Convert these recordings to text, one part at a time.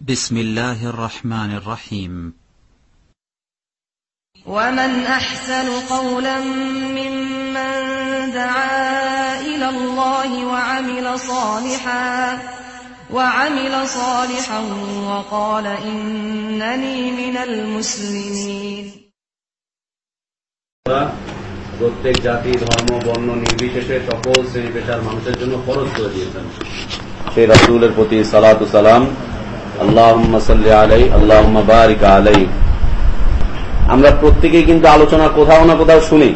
بسم الله الرحمن الرحيم ومن أحسن قولا ممن دعا إلى الله وعمل صالحا وعمل صالحا وقال إنني من المسلمين আমরা প্রত্যেক জাতি ধর্ম বর্ণ নির্বিশেষে সকল শ্রেণী পেশার মানুষের জন্য ফরজ করে দিয়েছেন সেই রাসুলের প্রতি সালাতু সালাম আমরা প্রত্যেকেই কিন্তু আলোচনা কোথাও না কোথাও শুনি।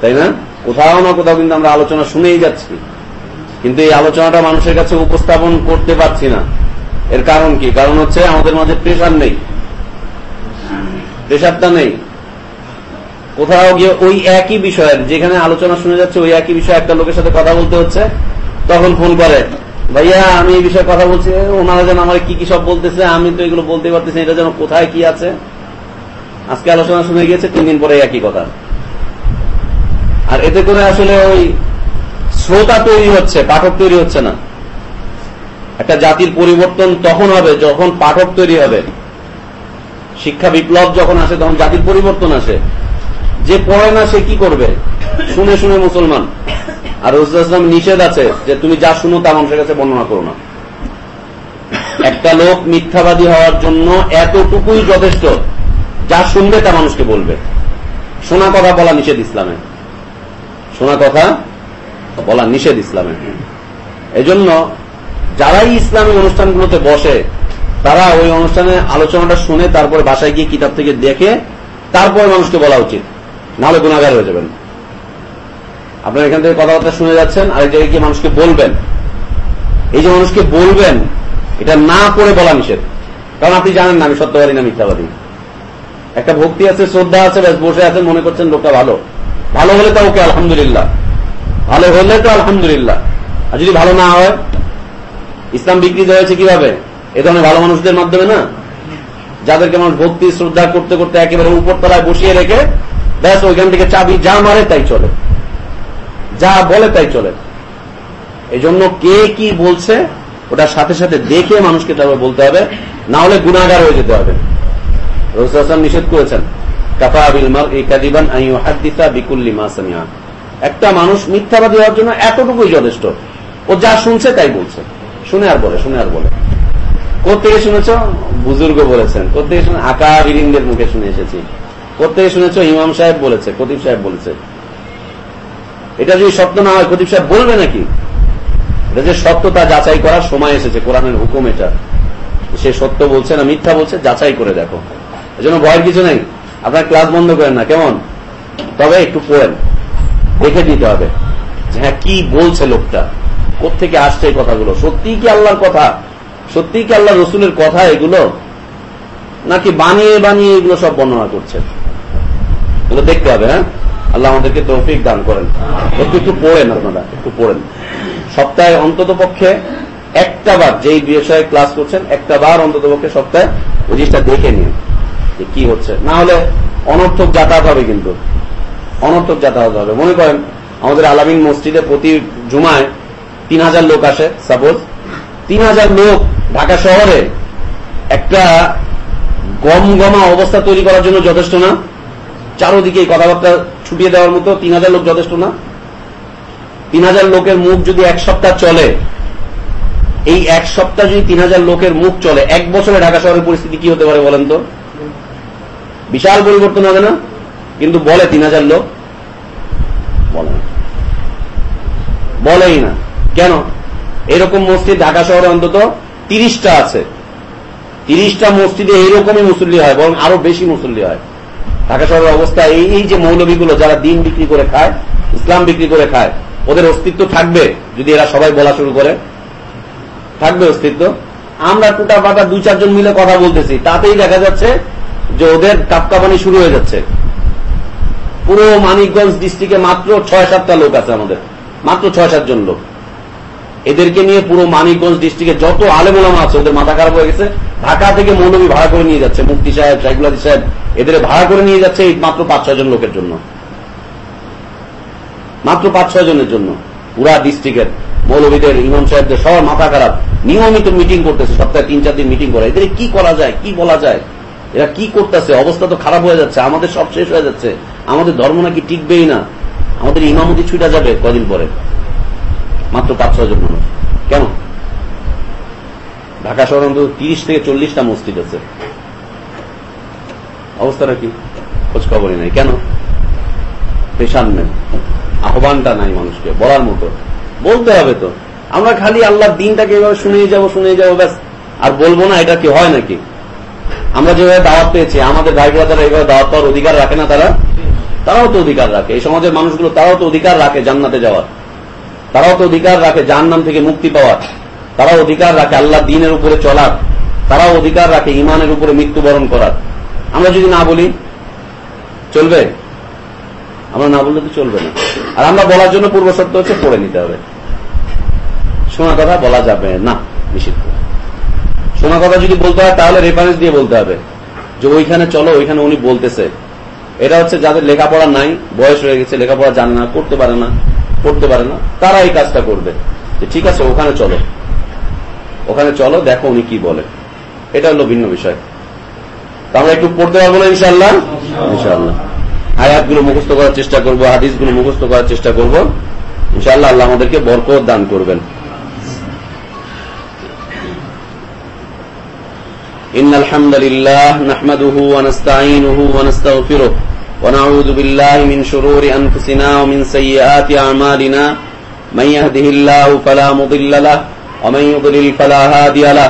তাই না? কোথাও না কোথাও কিন্তু আমরা আলোচনা শুনেই যাচ্ছি। কিন্তু এই আলোচনাটা মানুষের কাছে উপস্থাপন করতে পারছি না। এর কারণ কি? কারণ হচ্ছে আমাদের মাঝে প্রেশার নেই। প্রেশারটা নেই। কোথাও গিয়ে ওই একই বিষয়ের, যেখানে আলোচনা শুনে যাচ্ছে ওই একই বিষয়ে একটা লোকের সাথে কথা বলতে হচ্ছে, তখন ফোন করে। ভাইয়া, আমি এই বিষয়ে কথা বলছি। ওনারা যেন, আমার কি কি সব বলতেছে? আমি তো এগুলো বলতে পারতেছি এটা যেন কোথায় কি আছে। আজকে আলোচনা শুনে গিয়েছে, তিন দিন পরে একই কথা। আর এতে করে আসলে ওই শ্রোতা তৈরি হচ্ছে, পাঠক তৈরি হচ্ছে না। একটা জাতির পরিবর্তন তখন হবে, যখন পাঠক তৈরি হবে। শিক্ষা বিপ্লব যখন আসে, তখন জাতির পরিবর্তন আসে। যে পড়ে না, সে কি করবে? শুনে শুনে মুসলমান। আর রসুলাম নিষেধ আছে যে তুমি যা শুনো তা মানুষের কাছে বর্ণনা করো না। একটা লোক মিথ্যাবাদী হওয়ার জন্য এতটুকুই যথেষ্ট, যা শুনবে তা মানুষকে বলবে। শোনা কথা বলা নিষেধ ইসলামে শোনা কথা বলা নিষেধ ইসলামে এজন্য যারাই ইসলামী অনুষ্ঠানগুলোতে বসে, তারা ওই অনুষ্ঠানে আলোচনাটা শুনে তারপর বাসায় গিয়ে কিতাব থেকে দেখে তারপর মানুষকে বলা উচিত। নাহলে গুণাগার হয়ে যাবেন। আপনার এখান থেকে কথাবার্তা শুনে যাচ্ছেন আরেক জায়গায় গিয়ে মানুষকে বলবেন। এই যে মানুষকে বলবেন, এটা না করে বলা নিষেধ। কারণ আপনি জানেন না আমি সত্যবাদী না মিথ্যাবাদী। একটা ভক্তি আছে, শ্রদ্ধা আছে, ব্যাস বসে আছেন, মনে করছেন লোকটা ভালো। ভালো হলে তো ওকে আলহামদুলিল্লাহ। ভালো হলে তো আলহামদুলিল্লাহ। আর যদি ভালো না হয়, ইসলাম বিকৃত হয়েছে কীভাবে? এ ধরনের ভালো মানুষদের মাধ্যমে না? যাদেরকে মানুষ ভক্তি, শ্রদ্ধা করতে করতে একেবারে উপর তলায় বসিয়ে রেখে, ব্যাস ওইখান থেকে চাবি যা মারে তাই চলে। যা বলে তাই চলে। এই জন্য কে কি বলছে, ওটার সাথে সাথে দেখে মানুষকে তারপর বলতে হবে, না হলে গুণাগার হয়ে যেতে হবে। রসুল নিষেধ করেছেন একটা মানুষ মিথ্যাবাদী হওয়ার জন্য এতটুকুই যথেষ্ট। ও যা শুনছে তাই বলছে। শুনে আর বলে, শুনে আর বলে। কোথেকে শুনেছ? বুজুর্গ বলেছেন। কোথেকে শুনে? আকা বিরিন্দের মুখে শুনে এসেছি। কোথেকে শুনেছ? ইমাম সাহেব বলেছে কতিব সাহেব বলেছে। এটা যদি সত্য না হয় কতিব সাহেব বলবে নাকি? এটা যে সত্য তা যাচাই করার সময় এসেছে, কোরআনের হুকুম এটা। সে সত্য বলছে না মিথ্যা বলছে, যাচাই করে দেখো। এজন্য ভয়ের কিছু নেই। আপনার ক্লাস বন্ধ করেন না, কেমন? তবে একটু পড়েন। দেখে দিতে হবে হ্যাঁ কি বলছে লোকটা? কোথেকে আসছে এই কথাগুলো? সত্যি কি আল্লাহর কথা? সত্যিই কি আল্লাহ রসুলের কথা এগুলো? নাকি বানিয়ে বানিয়ে এগুলো সব বর্ণনা করছে এগুলো দেখতে হবে হ্যাঁ? আল্লাহ আমাদেরকে তৌফিক দান করেন। একটু একটু পড়েন আপনারা, একটু পড়েন। সপ্তাহে অন্তত পক্ষে একটা বার যেই বিষয়ে ক্লাস করছেন, একটা বার অন্তত পক্ষে সপ্তাহে ওই জিনিসটা দেখে নিন যে কি হচ্ছে। না হলে অনর্থক যাতায়াত হবে কিন্তু। অনর্থক যাতায়াত হবে। মনে করেন আমাদের আলামিন মসজিদে প্রতি জুমায় তিন হাজার লোক আসে সাপোজ তিন হাজার লোক ঢাকা শহরে একটা গম গমা অবস্থা তৈরি করার জন্য যথেষ্ট না? চারোদিকে কথাবার্তা ছুটিয়ে দেওয়ার মতো তিন হাজার লোক যথেষ্ট না? তিন হাজার লোকের মুখ যদি এক সপ্তাহ চলে, এই এক সপ্তাহ যদি তিন হাজার লোকের মুখ চলে, এক বছরে ঢাকা শহরের পরিস্থিতি কি হতে পারে বলেন তো? বিশাল পরিবর্তন হবে না? কিন্তু বলে তিন হাজার লোক? বলে না। বলেই না। কেন? এরকম মসজিদ ঢাকা শহরে অন্তত তিরিশটা আছে। তিরিশটা মসজিদে এইরকমই মুসল্লি হয়, বরং আরও বেশি মুসল্লি হয়। ঢাকা শহরের অবস্থা এই এই যে মৌলবীগুলো যারা দিন বিক্রি করে খায়, ইসলাম বিক্রি করে খায়, ওদের অস্তিত্ব থাকবে যদি এরা সবাই বলা শুরু করে। থাকবে অস্তিত্ব। আমরা টুটা পাটা দুই চারজন মিলে কথা বলতেছি, তাতেই দেখা যাচ্ছে যে ওদের কাপকাপানি শুরু হয়ে যাচ্ছে। পুরো মানিকগঞ্জ ডিস্ট্রিক্টে মাত্র ছয় সাতটা লোক আছে আমাদের, মাত্র ছয় সাতজন লোক। এদেরকে নিয়ে পুরো মানিকগঞ্জ ডিস্ট্রিক্টে যত আলেমুলামা আছে, ওদের মাথা খারাপ হয়ে গেছে। ঢাকা থেকে মৌলবী ভাড়া করে নিয়ে যাচ্ছে, মুফতি সাহেব শাইকুলাদি সাহেব। এদের ভাড়া করে নিয়ে যাচ্ছে এই মাত্র পাঁচ, ছয় জন লোকের জন্য। মাত্র পাঁচ, ছয় জনের জন্য। পুরা ডিস্ট্রিক্টের মৌলবীদের ইমাম সাহেবদের সবার মাথা খারাপ। নিয়মিত মিটিং করতেছে, সপ্তাহে তিন, চার দিন মিটিং করে। এদের কি করা যায়, কি বলা যায়? এরা কি করতেছে? অবস্থা তো খারাপ হয়ে যাচ্ছে, আমাদের সব শেষ হয়ে যাচ্ছে। আমাদের ধর্ম নাকি টিকবেই না। আমাদের ইমামতি ছুটা যাবে কদিন পরে। মাত্র পাঁচ, ছয় জন মানুষ। কেন? ঢাকা শহর অন্তত তিরিশ থেকে চল্লিশটা মসজিদ আছে। অবস্থাটা কি? খোঁজ খবরই নাই। কেন? পেশান নেই। আহ্বানটা নাই মানুষকে, বলার মতো। বলতে হবে তো। আমরা খালি আল্লাহর দিনটাকে এভাবে শুনেই যাব শুনেই যাব, ব্যাস। আর বলব না, এটা কি হয় নাকি? আমরা যেভাবে দাওয়াত পেয়েছি, আমাদের ভাই ব্রাদারা এইভাবে দাওয়াত পাওয়ার অধিকার রাখে না তারা? তারাও তো অধিকার রাখে। এই সমাজের মানুষগুলো তারাও তো অধিকার রাখে জান্নাতে যাওয়ার। তারাও তো অধিকার রাখে জাহান্নাম থেকে মুক্তি পাওয়ার। তারাও অধিকার রাখে আল্লাহ দিনের উপরে চলার। তারাও অধিকার রাখে ইমানের উপরে মৃত্যুবরণ করার। আমরা যদি না বলি, চলবে? আমরা না বললে তো চলবে না। আর আমরা বলার জন্য পূর্ব সত্য হচ্ছে পড়ে নিতে হবে। শোনা কথা বলা যাবে না, নিষিদ্ধ। শোনা কথা যদি বলতে হয়, তাহলে রেফারেন্স দিয়ে বলতে হবে। যে ওইখানে চলো, ওইখানে উনি বলতেছে। এটা হচ্ছে যাদের লেখাপড়া নাই, বয়স হয়ে গেছে, লেখাপড়া জানে না করতে পারে না, পড়তে পারে না, তারা এই কাজটা করবে। যে ঠিক আছে, ওখানে চলো। ওখানে চলো, দেখো উনি কি বলে। এটা হলো ভিন্ন বিষয়। তো আমরা একটু পড়তে পারবো না ইনশাল্লাহ ইনশাল্লাহ আয়াতগুলো মুখস্থ করার চেষ্টা করব হাদিসগুলো মুখস্থ করার চেষ্টা করব ইনশাআল্লাহ আল্লাহ আমাদেরকে বরকত দান করবেন إن الحمد لله نحمده ونستعينه ونستغفره ونعوذ بالله من شرور أنفسنا ومن سيئات أعمالنا من يهده الله فلا مضل له ومن يضلل فلا هادي له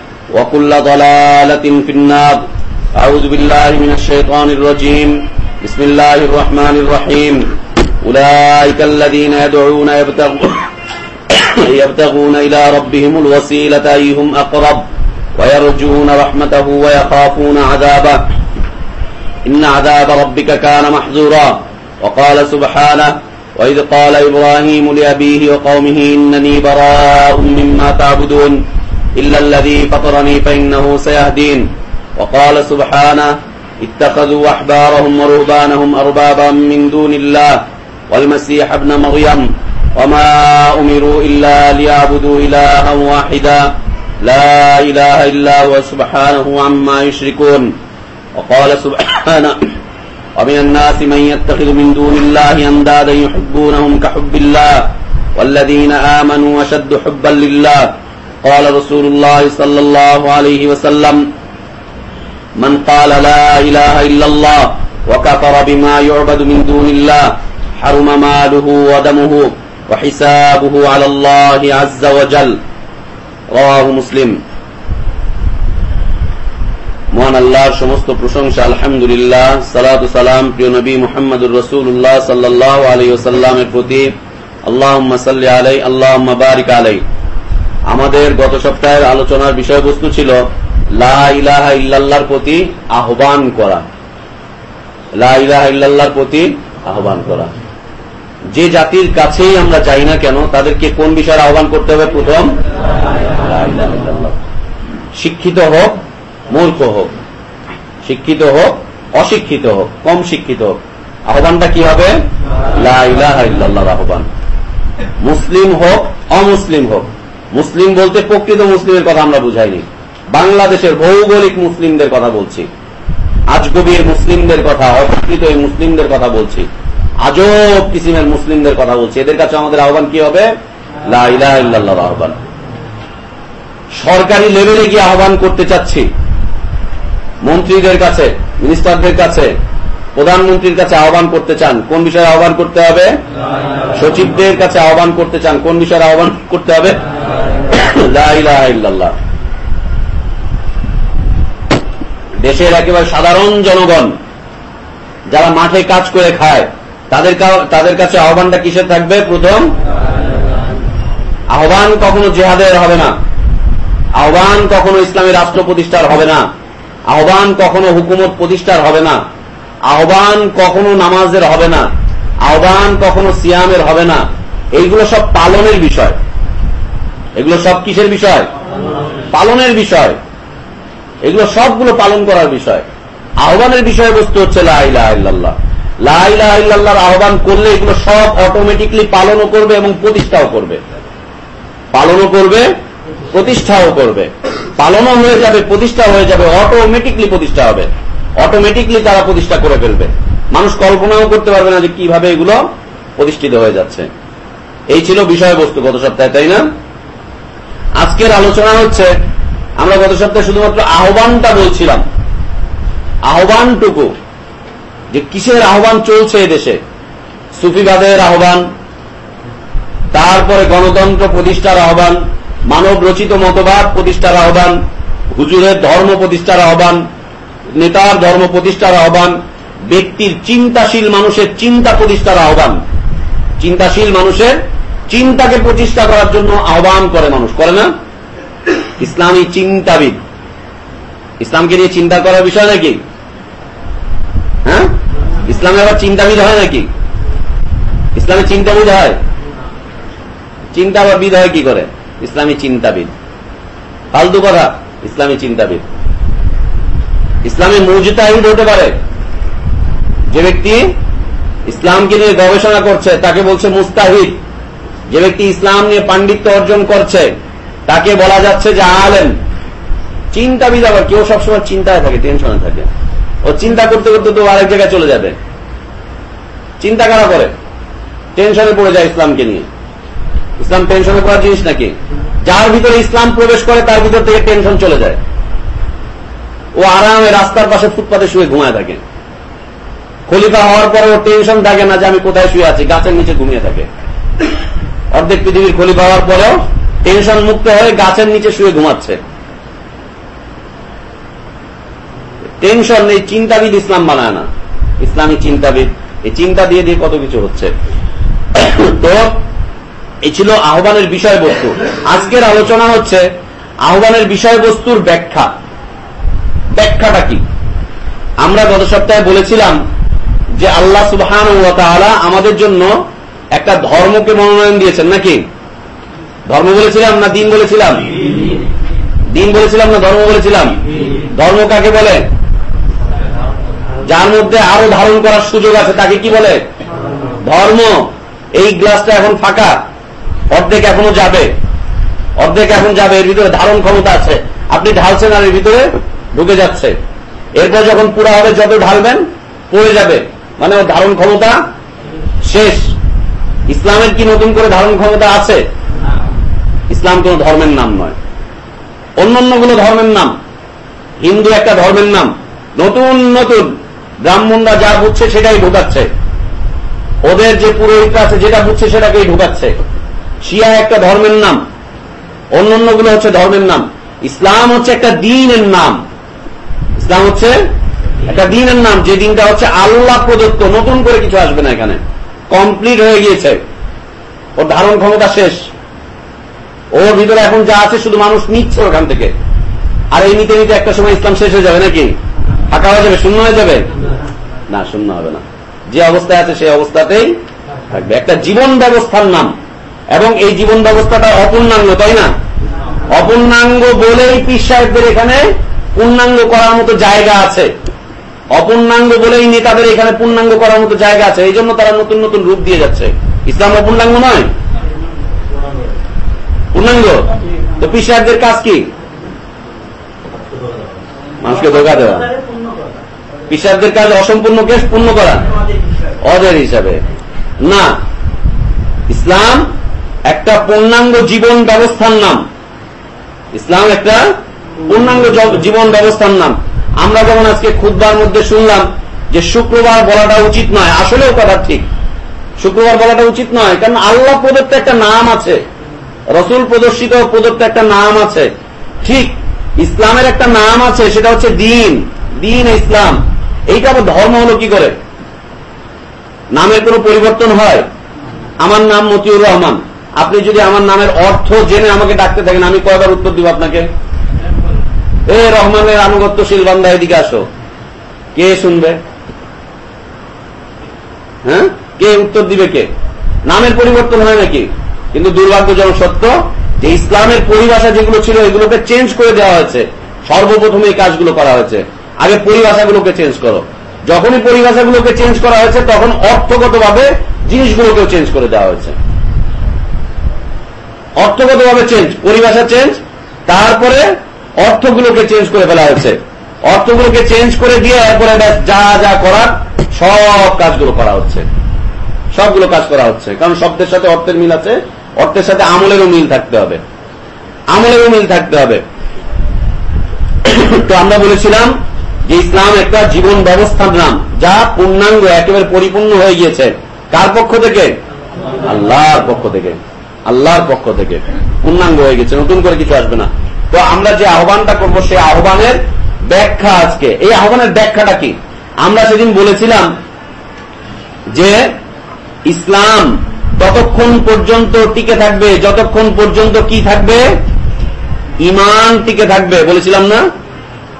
وكل ضلالة في النار. أعوذ بالله من الشيطان الرجيم. بسم الله الرحمن الرحيم. أولئك الذين يدعون يبتغون, يبتغون إلى ربهم الوسيلة أيهم أقرب ويرجون رحمته ويخافون عذابه. إن عذاب ربك كان محذورا وقال سبحانه وإذ قال إبراهيم لأبيه وقومه إنني براء مما تعبدون. إلا الذي فطرني فإنه سيهدين. وقال سبحانه اتخذوا أحبارهم ورهبانهم أربابا من دون الله والمسيح ابن مريم. وما أمروا إلا ليعبدوا إلها واحدا. لا إله إلا هو سبحانه عما يشركون. وقال سبحانه ومن الناس من يتخذ من دون الله أندادا يحبونهم كحب الله والذين آمنوا أشد حبا لله. قال رسول الله صلى الله عليه وسلم من قال لا إله إلا الله وكفر بما يعبد من دون الله حرم ماله ودمه وحسابه على الله عز وجل رواه مسلم মহান আল্লাহর সমস্ত প্রশংসা আলহামদুলিল্লাহ সালাতু সালাম প্রিয় নবী মুহাম্মদুর রসুল্লাহ সাল্লাহ আলী ওসাল্লামের প্রতি আল্লাহ সাল্লি আলাই আল্লাহ বারিক আলাই আমাদের গত সপ্তাহের আলোচনার বিষয়বস্তু ছিল লা প্রতি আহ্বান করা। লা ইলাহা প্রতি আহ্বান করা। যে জাতির কাছেই আমরা যাই না কেন, তাদেরকে কোন বিষয়ে আহ্বান করতে হবে প্রথম। শিক্ষিত হোক, মূর্খ হোক। শিক্ষিত হোক, অশিক্ষিত হোক, কম শিক্ষিত হোক। আহ্বানটা কি হবে? লা ইলাহা ইল্লাল্লাহর আহ্বান। মুসলিম হোক, অমুসলিম হোক। মুসলিম বলতে প্রকৃত মুসলিমের কথা আমরা বুঝাইনি। বাংলাদেশের ভৌগোলিক মুসলিমদের কথা বলছি। আজগবীর মুসলিমদের কথা অপ্রকৃত এই মুসলিমদের কথা বলছি। আজব কিসিমের মুসলিমদের কথা বলছি। এদের কাছে আমাদের আহ্বান কি হবে? আহ্বান। সরকারি লেভেলে গিয়ে আহ্বান করতে চাচ্ছি। মন্ত্রীদের কাছে মিনিস্টারদের কাছে প্রধানমন্ত্রীর কাছে আহ্বান করতে চান। কোন বিষয়ে আহ্বান করতে হবে? সচিবদের কাছে আহ্বান করতে চান। কোন বিষয়ে আহ্বান করতে হবে? দেশের একেবারে সাধারণ জনগণ, যারা মাঠে কাজ করে খায়, তাদের তাদের কাছে আহ্বানটা কিসের থাকবে? প্রথম, আহ্বান কখনো জেহাদের হবে না। আহ্বান কখনো ইসলামী রাষ্ট্র প্রতিষ্ঠার হবে না। আহ্বান কখনো হুকুমত প্রতিষ্ঠার হবে না। আহ্বান কখনো নামাজের হবে না। আহ্বান কখনো সিয়ামের হবে না। এইগুলো সব পালনের বিষয়। এগুলো সব কিসের বিষয়? পালনের বিষয়। এগুলো সবগুলো পালন করার বিষয়। আহ্বানের বিষয়বস্তু হচ্ছে লাইলা ইল্লাল্লাহ। আহ্বান করলে এগুলো সব অটোমেটিকলি পালনও করবে এবং প্রতিষ্ঠাও করবে। পালনও করবে, প্রতিষ্ঠাও করবে। পালনও হয়ে যাবে প্রতিষ্ঠা হয়ে যাবে অটোমেটিকলি প্রতিষ্ঠা হবে। অটোমেটিকলি তারা প্রতিষ্ঠা করে ফেলবে। মানুষ কল্পনাও করতে পারবে না যে কীভাবে এগুলো প্রতিষ্ঠিত হয়ে যাচ্ছে। এই ছিল বিষয়বস্তু গত সপ্তাহে, তাই না? আজকের আলোচনা হচ্ছে, আমরা গত সপ্তাহে শুধুমাত্র আহ্বানটা বলছিলাম। আহ্বানটুকু, যে কিসের আহ্বান চলছে এদেশে সুফিবাদের আহ্বান, তারপরে গণতন্ত্র প্রতিষ্ঠার আহ্বান, মানব রচিত মতবাদ প্রতিষ্ঠার আহ্বান, হুজুরের ধর্ম প্রতিষ্ঠার আহ্বান, নেতার ধর্ম প্রতিষ্ঠার আহ্বান, ব্যক্তির চিন্তাশীল মানুষের চিন্তা প্রতিষ্ঠার আহ্বান। চিন্তাশীল মানুষের চিন্তাকে প্রতিষ্ঠা করার জন্য আহ্বান করে মানুষ, করে না? ইসলামী চিন্তাবিদ। ইসলামকে নিয়ে চিন্তা করার বিষয় নাকি? হ্যাঁ? ইসলামে আবার চিন্তাবিদ হয় নাকি? ইসলামে চিন্তাবিদ হয়? চিন্তা আবার বিদ হয় কি করে? ইসলামী চিন্তাবিদ। ফালতু কথা, ইসলামী চিন্তাবিদ। ইসলামী মুজতাহিদ হতে পারে। যে ব্যক্তি ইসলামকে নিয়ে গবেষণা করছে, তাকে বলছে মুস্তাহিদ। যে ব্যক্তি ইসলাম নিয়ে পাণ্ডিত্য অর্জন করছে, তাকে বলা যাচ্ছে যে আলেম। চিন্তাবিদ আবার কেউ সবসময় চিন্তায় থাকে, টেনশনে থাকে। ও চিন্তা করতে করতে তো আরেক জায়গায় চলে যাবে। চিন্তা কারা করে? টেনশনে পড়ে যায় ইসলামকে নিয়ে। ইসলাম টেনশনে পড়ার জিনিস নাকি? যার ভিতরে ইসলাম প্রবেশ করে, তার ভিতর থেকে টেনশন চলে যায়। ও আরামে রাস্তার পাশে ফুটপাতে শুয়ে ঘুমায় থাকে। খলিফা হওয়ার পরে ও টেনশন থাকে না যে আমি কোথায় শুয়ে আছি, গাছের নিচে ঘুমিয়ে থাকে। অর্ধেক পৃথিবীর খলিফা হওয়ার পরেও টেনশন মুক্ত হয়ে গাছের নিচে শুয়ে ঘুমাচ্ছে। টেনশন এই চিন্তাবিদ ইসলাম বানায় না। ইসলামী চিন্তাবিদ, এই চিন্তা দিয়ে দিয়ে কত কিছু হচ্ছে। তো, এই ছিল আহ্বানের বিষয়বস্তু। আজকের আলোচনা হচ্ছে আহ্বানের বিষয়বস্তুর ব্যাখ্যা। ব্যাখ্যাটা কি? আমরা গত সপ্তাহে বলেছিলাম যে আল্লাহ সুবহান আমাদের জন্য একটা ধর্মকে মনোনয়ন দিয়েছেন নাকি? ধর্ম বলেছিলাম না দিন বলেছিলাম? দিন বলেছিলাম না ধর্ম বলেছিলাম? ধর্ম কাকে বলে? যার মধ্যে আরও ধারণ করার সুযোগ আছে, তাকে কি বলে? ধর্ম। এই গ্লাসটা এখন ফাঁকা। অর্ধেক এখনও যাবে। অর্ধেক এখন যাবে, এর ভিতরে ধারণ ক্ষমতা আছে। আপনি ঢালছেন আর এর ভিতরে ঢুকে যাচ্ছে। এরপর যখন পুরা হবে, যত ঢালবেন, পড়ে যাবে। মানে ধারণ ক্ষমতা শেষ। ইসলামের কি নতুন করে ধারণ ক্ষমতা আছে? ইসলাম কোন ধর্মের নাম নয়। অন্যান্যগুলো ধর্মের নাম। হিন্দু একটা ধর্মের নাম। নতুন নতুন। ব্রাহ্মণরা যা বুঝছে সেটাই ঢুকাচ্ছে। ওদের যে পুরোহিত আছে যেটা বুঝছে সেটাকেই ঢুকাচ্ছে। শিয়া একটা ধর্মের নাম। অন্যান্যগুলো হচ্ছে ধর্মের নাম। ইসলাম হচ্ছে একটা দিনের নাম। ইসলাম হচ্ছে একটা দিনের নাম। যে দিনটা হচ্ছে আল্লাহ প্রদত্ত নতুন করে কিছু আসবে না এখানে। কমপ্লিট হয়ে গিয়েছে। ওর ধারণ ক্ষমতা শেষ। ওর ভিতরে এখন যা আছে শুধু মানুষ নিচ্ছে ওখান থেকে। আর এই নিতে নিতে একটা সময় ইসলাম শেষ হয়ে যাবে নাকি? ফাঁকা হয়ে যাবে, শূন্য হয়ে যাবে? না, শূন্য হবে না। যে অবস্থায় আছে সেই অবস্থাতেই থাকবে। একটা জীবন ব্যবস্থার নাম। এবং এই জীবন ব্যবস্থাটা অপূর্ণাঙ্গ, তাই না? অপূর্ণাঙ্গ বলেই পীর সাহেবদের এখানে পূর্ণাঙ্গ করার মতো জায়গা আছে। অপূর্ণাঙ্গ বলেই নেতাদের এখানে পূর্ণাঙ্গ করার মতো জায়গা আছে, এই জন্য তারা নতুন নতুন রূপ দিয়ে যাচ্ছে। ইসলাম অপূর্ণাঙ্গ নয়? পূর্ণাঙ্গ? তো পীর সাহেবদের কাজ কি? মানুষকে ধোকা দেওয়া। পীর সাহেবদের কাজ অসম্পূর্ণ কেস পূর্ণ করা। অদের হিসাবে। না। ইসলাম একটা পূর্ণাঙ্গ জীবন ব্যবস্থার নাম। ইসলাম একটা পূর্ণাঙ্গ জীবন ব্যবস্থার নাম। আমরা যেমন আজকে খুদ্বার মধ্যে শুনলাম যে শুক্রবার বলাটা উচিত নয়, আসলেও কথা ঠিক। শুক্রবার বলাটা উচিত নয়, কারণ আল্লাহ প্রদত্ত একটা নাম আছে, রসুল প্রদর্শিত প্রদত্ত একটা নাম আছে। ঠিক, ইসলামের একটা নাম আছে, সেটা হচ্ছে দিন দিন ইসলাম। এইটা আবার ধর্ম হলো কি করে? নামের কোনো পরিবর্তন হয়? আমার নাম মতিউর রহমান। আপনি যদি আমার নামের অর্থ জেনে আমাকে ডাকতে থাকেন, আমি কয়বার উত্তর দিব আপনাকে? এ রহমানের আনুগত্যশীল বান্দা, এদিকে আসো। কে শুনবে? হ্যাঁ? কে উত্তর দিবে কে? নামের পরিবর্তন হয় নাকি? কিন্তু দুর্ভাগ্যজনক সত্য, যে ইসলামের পরিভাষা যেগুলো ছিল, এগুলোকে চেঞ্জ করে দেওয়া হয়েছে। সর্বপ্রথমে এই কাজগুলো করা হয়েছে। আগে পরিভাষাগুলোকে চেঞ্জ করো। যখনই পরিভাষাগুলোকে চেঞ্জ করা হয়েছে, তখন অর্থগতভাবে জিনিসগুলোকেও চেঞ্জ করে দেওয়া হয়েছে। অর্থগতভাবে চেঞ্জ পরিভাষা চেঞ্জ তারপরে অর্থগুলোকে চেঞ্জ করে ফেলা হয়েছে। অর্থগুলোকে চেঞ্জ করে দিয়ে এরপরে যা যা করার, সব কাজগুলো করা হচ্ছে। সবগুলো কাজ করা হচ্ছে। কারণ শব্দের সাথে অর্থের মিল আছে, অর্থের সাথে আমলেরও মিল থাকতে হবে। আমলেরও মিল থাকতে হবে। তো আমরা বলেছিলাম যে ইসলাম একটা জীবন ব্যবস্থার নাম, যা পূর্ণাঙ্গ, একেবারে পরিপূর্ণ হয়ে গিয়েছে। কার পক্ষ থেকে? আল্লাহর পক্ষ থেকে। আল্লাহর পক্ষ থেকে। পূর্ণাঙ্গ হয়ে গেছে নতুন করে কিছু আসবে না। তো আমরা যে আহ্বানটা করব সেই আহ্বানের ব্যাখ্যা আজকে। এই আহ্বানের ব্যাখ্যাটা কি? আমরা সেদিন বলেছিলাম যে ইসলাম ততক্ষণ পর্যন্ত টিকে থাকবে, যতক্ষণ পর্যন্ত কি থাকবে? ইমান টিকে থাকবে। বলেছিলাম না?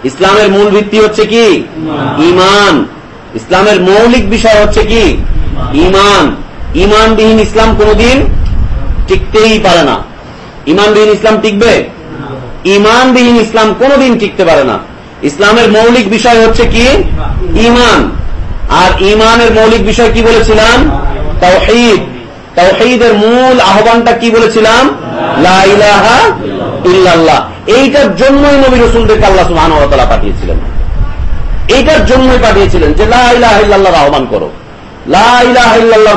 ইসলামের মূল ভিত্তি হচ্ছে কি? ইমান। ইসলামের মৌলিক বিষয় হচ্ছে কি? ইমান। ইমানবিহীন ইসলাম কোনদিন টিকতেই পারে না। ইমানবিহীন ইসলাম টিকবে? ইমানবিহীন ইসলাম কোনদিন টিকতে পারে না। ইসলামের মৌলিক বিষয় হচ্ছে কি? ইমান। আর ইমানের মৌলিক বিষয় কি বলেছিলাম? তাওহীদ। তাওহীদের মূল আহ্বানটা কি বলেছিলাম? লা ইল্লাল্লাহ। এইটার জন্যই নবী রসুলদেরকে আল্লাহ তাআলা পাঠিয়েছিলেন। এইটার জন্যই পাঠিয়েছিলেন যে লা আহ্বান করো। লা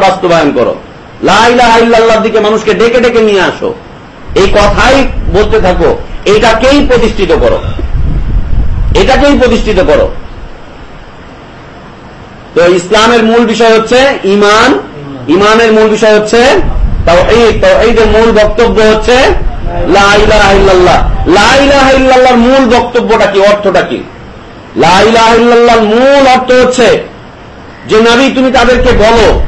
বাস্তবায়ন করো। লা ইলাহা ইল্লাল্লাহর দিকে মানুষকে ডেকে ডেকে নিয়ে আসো। এই কথাই বলতে থাকো। এটাকেই প্রতিষ্ঠিত করো। এটাকেই প্রতিষ্ঠিত করো। তো ইসলামের মূল বিষয় হচ্ছে ইমান। ইমানের মূল বিষয় হচ্ছে তাওহীদ। তাওহীদের মূল বক্তব্য হচ্ছে লা ইলাহা ইল্লাল্লাহ। লা ইলাহা ইল্লাল্লাহর মূল বক্তব্যটা কি? অর্থটা কি? লাইলাহ মূল অর্থ হচ্ছে যে নবী, তুমি তাদেরকে বলো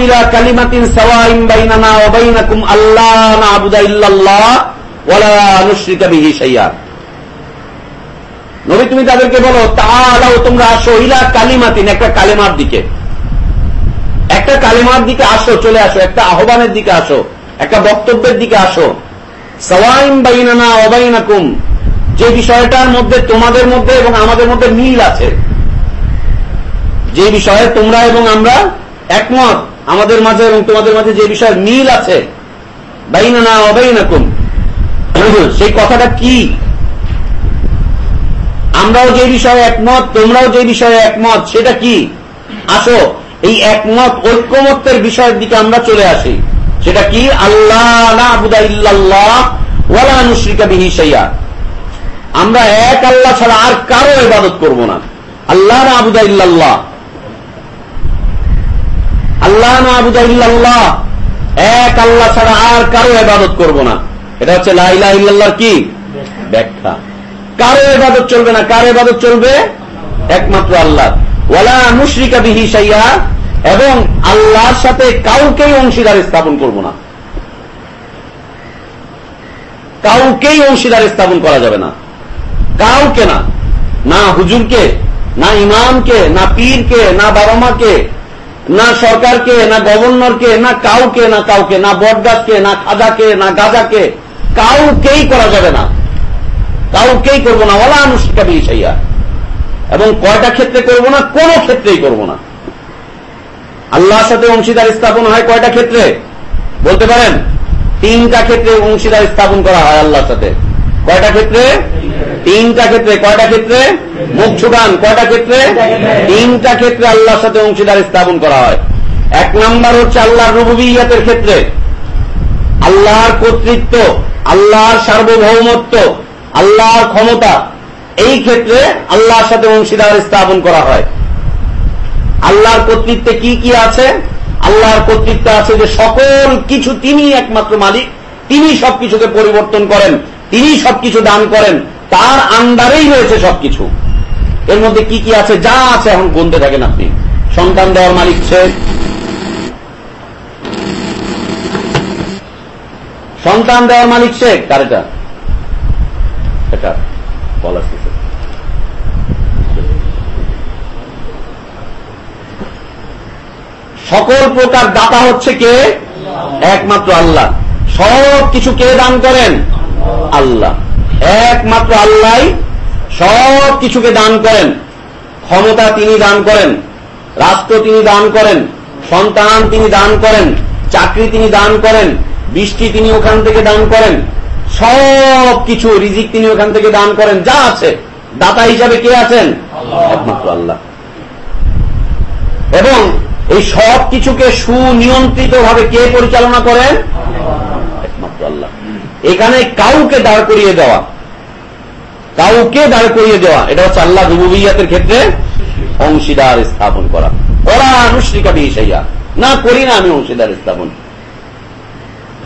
ইলা কালিমাতিন সাওয়াইন বাইনানা ওয়া বাইনাকুম আল্লা না'বুদা ইল্লাল্লাহ। নবী, তুমি তাদেরকে বলো তাআলাউ তোমরা আসো ইলা কালিমাতিন, একটা কালেমার দিকে। একটা কালেমার দিকে আসো, চলে আসো, একটা আহ্বানের দিকে আসো, একটা বক্তব্যের দিকে আসো। সওয়াইন বাইনানা ওয়া বাইনাকুম, যে বিষয়টার মধ্যে তোমাদের মধ্যে এবং আমাদের মধ্যে মিল আছে। যে বিষয়ে তোমরা এবং আমরা একমত, আমাদের মাঝে এবং তোমাদের মাঝে যে বিষয়ের মিল আছে। বাইনানা ওয়া বাইনাকুম সেই কথাটা কি? আমরাও যে বিষয়ে একমত, তোমরাও যে বিষয়ে একমত, সেটা কি? আসো, এই একমত ঐক্যমত্যের বিষয়ের দিকে আমরা চলে আসি। সেটা কি? আল্লাহ ওয়ালা শাইআ। আমরা এক আল্লাহ ছাড়া আর কারও ইবাদত করব না। আল্লাহ নাবুদা ইল্লাল্লাহ। আল্লাহ নাবুদা ইল্লাল্লাহ। এক আল্লাহ ছাড়া আর কারও ইবাদত করব না। এটা হচ্ছে লা ইলাহা ইল্লাল্লাহর কি? ব্যাখ্যা। কারও ইবাদত চলবে না, কারও ইবাদত চলবে? একমাত্র আল্লাহ ওয়ালা মুশরিকা বিহি শাইয়া, এবং আল্লাহর সাথে কাউকেই অংশীদার স্থাপন করব না। কাউকেই অংশীদার স্থাপন করা যাবে না। কাউকে না। না হুজুরকে, না ইমামকে, না পীরকে, না বাবা মাকে না সরকারকে, না গভর্নরকে, না কাউকে না কাউকে, না বটগাছকে, না খাজাকে না গাজাকে কাউকেই করা যাবে না। কাউকেই করব না। ওলা আনুষ্কা বিষয়া এবং কয়টা ক্ষেত্রে করব না, কোন ক্ষেত্রেই করব না। আল্লাহর সাথে অংশীদার স্থাপন হয় কয়টা ক্ষেত্রে? বলতে পারেন, তিনটা ক্ষেত্রে অংশীদার স্থাপন করা হয় আল্লাহর সাথে। কয়টা ক্ষেত্রে? তিনটা ক্ষেত্রে। কয়টা ক্ষেত্রে? মুখ কয়টা ক্ষেত্রে? তিনটা ক্ষেত্রে আল্লাহর সাথে অংশীদার স্থাপন করা হয়। এক নাম্বার হচ্ছে আল্লাহর রুবুবিয়াতের ক্ষেত্রে। আল্লাহর কর্তৃত্ব, আল্লাহর সার্বভৌমত্ব, আল্লাহর ক্ষমতা, এই ক্ষেত্রে আল্লাহর সাথে অংশীদার স্থাপন করা হয়। আল্লাহর কর্তৃত্বে কি কি আছে? আল্লাহর কর্তৃত্বে আছে যে সকল কিছু তিনি একমাত্র মালিক, তিনি সবকিছুকে পরিবর্তন করেন, তিনি সবকিছু দান করেন, তার আন্ডারেই রয়েছে সবকিছু। এর মধ্যে কি কি আছে? যা আছে এখন গুনতে থাকেন আপনি। সন্তান দেওয়ার মালিক সে সন্তান দেওয়ার মালিক সে? কার এটা? এটা সকল প্রকার দাতা হচ্ছে কে? একমাত্র আল্লাহ। সব কিছু কে দান করেন? আল্লাহ। একমাত্র আল্লাহ সব কিছুকে দান করেন। ক্ষমতা তিনি দান করেন। রাষ্ট্র তিনি দান করেন। সন্তান তিনি দান করেন। চাকরি তিনি দান করেন। বৃষ্টি তিনি ওখান থেকে দান করেন সব কিছু রিজিক তিনি ওখান থেকে দান করেন যা আছে দাতা হিসাবে কে আছেন? একমাত্র আল্লাহ। এবং এই সব কিছুকে সুনিয়ন্ত্রিত ভাবে কে পরিচালনা করেন? একমাত্র আল্লাহ। এখানে কাউকে দাঁড় করিয়ে দেওয়া কাউকে দাঁড় করিয়ে দেওয়া এটা হচ্ছে আল্লাহ রুবুবিয়াতের ক্ষেত্রে অংশীদার স্থাপন করা। ওরা আনুষ্ঠিকা বিষয়া না করি না আমি অংশীদার স্থাপন।